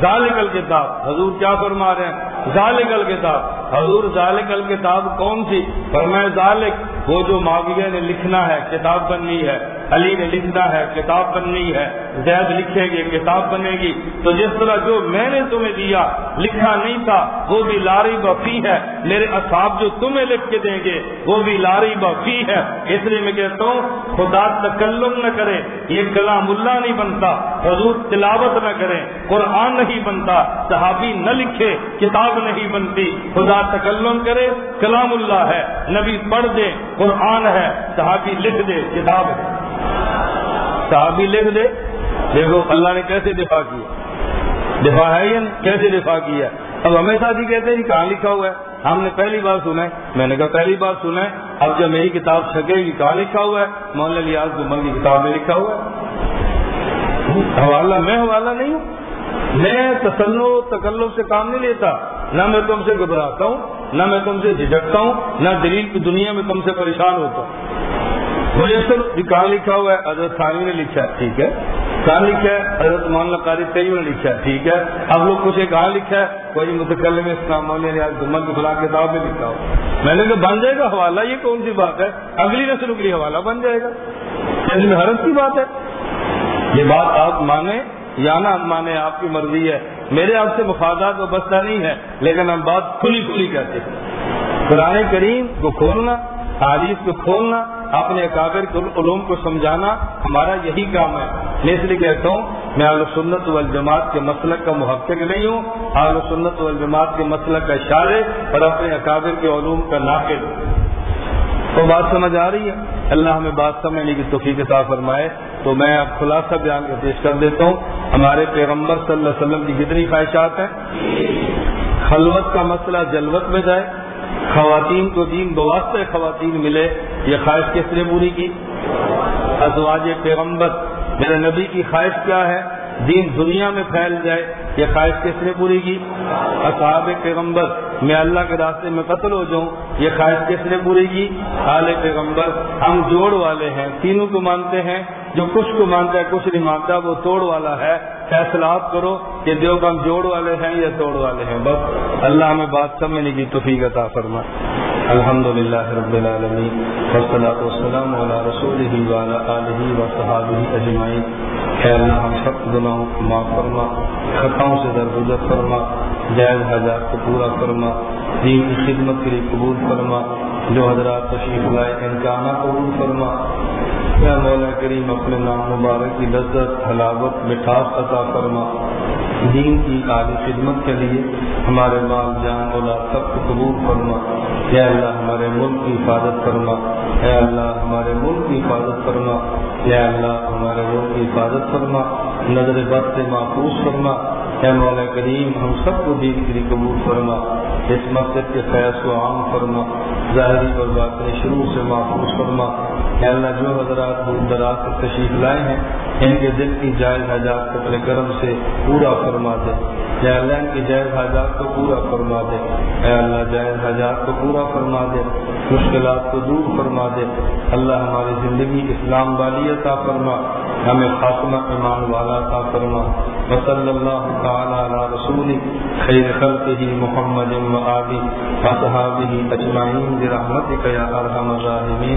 ذالک الکتاب۔ حضور کیا فرما رہے ہیں؟ ذالک الکتاب۔ حضور ذالک الکتاب کون سی؟ فرمائے ذالک، وہ جو معاویہ نے لکھنا ہے، کتاب بننی ہے۔ علی نے لکھنا ہے، کتاب بننی ہے۔ زید لکھیں گے کتاب بنے گی۔ تو جس طرح جو میں نے تمہیں دیا، لکھا نہیں تھا، وہ بھی لاری بفی ہے۔ میرے اصحاب جو تمہیں لکھ کے دیں گے، وہ بھی لاری بفی ہے۔ اس لیے میں کہتا ہوں، خدا تکلم نہ کرے، یہ کلام اللہ نہیں بنتا۔ حضور تلاوت نہ کرے قرآن نہیں بنتا، صحابی نہ لکھے، کتاب نہیں بنتی۔ خدا تکلم کرے، کلام اللہ ہے، نبی پڑھ دے، قرآن ہے، صحابی لکھ دے، کتاب ہے۔ صحابی لکھ دے، دیکھو اللہ نے کیسے دفاع کیا۔ دفاع ہے یا کیسے دفاع کیا؟ اب ہمیشہ جی کہتے ہیں جی کہاں لکھا ہوا ہے؟ ہم نے پہلی بار سنا ہے۔ میں نے کہا پہلی بار سنا ہے۔ اب جب میری کتاب چھکے گی، کہاں لکھا ہوا ہے؟ مولانا لیاز گمن کی کتاب میں لکھا ہوا ہے۔ حوالہ، میں حوالہ نہیں ہوں۔ میں تسل تکلف سے کام نہیں لیتا۔ نہ میں تم سے گھبراتا ہوں، نہ میں تم سے جھجکتا ہوں، نہ دلیل کی دنیا میں تم سے پریشان ہوتا ہوں۔ میسر کہاں لکھا ہوا ہے؟ حضرت ثانی نے لکھا ہے، ٹھیک ہے۔ کہاں لکھا ہے؟ حضرت مولانا قاری طیب نے لکھا ہے، ٹھیک ہے۔ اب لوگ کچھ کہاں لکھا ہے؟ کوئی متکل میں اس نام گمن کی فلاں کتاب میں لکھا ہو۔ میں نے کہا، بن جائے گا حوالہ، یہ کون سی بات ہے؟ اگلی نسل کے لیے حوالہ بن جائے گا۔ اس میں حرض کی بات ہے۔ یہ بات آپ مانیں یا نہ مانے آپ کی مرضی ہے۔ میرے آپ سے مفادات و بستہ نہیں ہے، لیکن ہم بات کھلی کھلی کہتے ہیں۔ قرآن کریم کو کھولنا حادیث کو کھولنا، اپنے اکابر علوم کو سمجھانا ہمارا یہی کام ہے۔ میں اس لیے کہتا ہوں، میں آل سنت والجماعت کے مسلک کا محقق نہیں ہوں آل سنت والجماعت کے مسلک کا اشارے اور اپنے اکابر کے علوم کا ناقد۔ تو بات سمجھ آ رہی ہے۔ اللہ ہمیں بات سمجھنے کی توفیق عطا فرمائے۔ تو میں اب خلاصہ بیان کر پیش کر دیتا ہوں۔ ہمارے پیغمبر صلی اللہ علیہ وسلم کی کتنی خواہشات ہیں؟ خلوت کا مسئلہ جلوت میں جائے، خواتین کو دین بواسطہ خواتین ملے، یہ خواہش کس نے پوری کی؟ ازواج پیغمبر۔ میرے نبی کی خواہش کیا ہے؟ دین دنیا میں پھیل جائے، یہ خواہش کس نے پوری کی؟ اصحاب پیغمبر۔ میں اللہ کے راستے میں قتل ہو جاؤں، یہ خواہش کس نے پوری کی؟ حال پیغمبر۔ ہم جوڑ والے ہیں، تینوں کو مانتے ہیں جو کچھ کو مانتا ہے، کچھ نہیں مانتا، وہ توڑ والا ہے۔ فیصلہ آپ کرو کہ دیو ہم جوڑ والے ہیں یا توڑ والے ہیں۔ بس اللہ ہمیں بات سمجھنے کی توفیق عطا فرما۔ الحمد للہ رب العالمین۔ وسلاۃ والسلام علی رسول ہی علیہ و صحابی اجمائی اے اللہ ہم سب گناہوں کو معاف فرما۔ خطاؤں سے درگزر فرما۔ جائز حاجات کو پورا فرما۔ دین کی خدمت کے لیے قبول فرما۔ جو حضرات تشریف لائے ان کا آنا قبول فرما۔ یا مولا کریم اپنے نام مبارک کی لذت، حلاوت، مٹھاس عطا فرما۔ دین کی عالی خدمت کے لیے ہمارے مال، جان مولا سب کو قبول فرما۔ یا اللہ ہمارے ملک کی حفاظت فرما۔ یا اللہ ہمارے ملک کی حفاظت فرما۔ یا اللہ ہمارے ملک کی حفاظت فرما۔ نظر بد سے محفوظ فرما۔ اے مولا کریم ہم سب کو دین کے لیے قبول فرما۔ اس مقصد کے فیض کو عام فرما، ظاہری اور باطنی شروع سے محفوظ فرما اللہ جو حضرات دراز سے تشریف لائے ہیں ان کے دل کی جائز حاجات کو اپنے کرم سے پورا فرما دے۔ اے اللہ، ان کی جائز حاجات کو پورا فرما دے۔ اے اللہ، جائز حاجات کو پورا فرما دے۔ مشکلات کو دور فرما دے۔ اللہ ہماری زندگی اسلام والی عطا فرما۔ ہمیں خاتمہ ایمان والا عطا فرما۔ وصلی اللہ تعالی علی رسول خیر خلقہ محمد و آبی اصحابہ اجمعین برحمتک یا ارحم الراحمین۔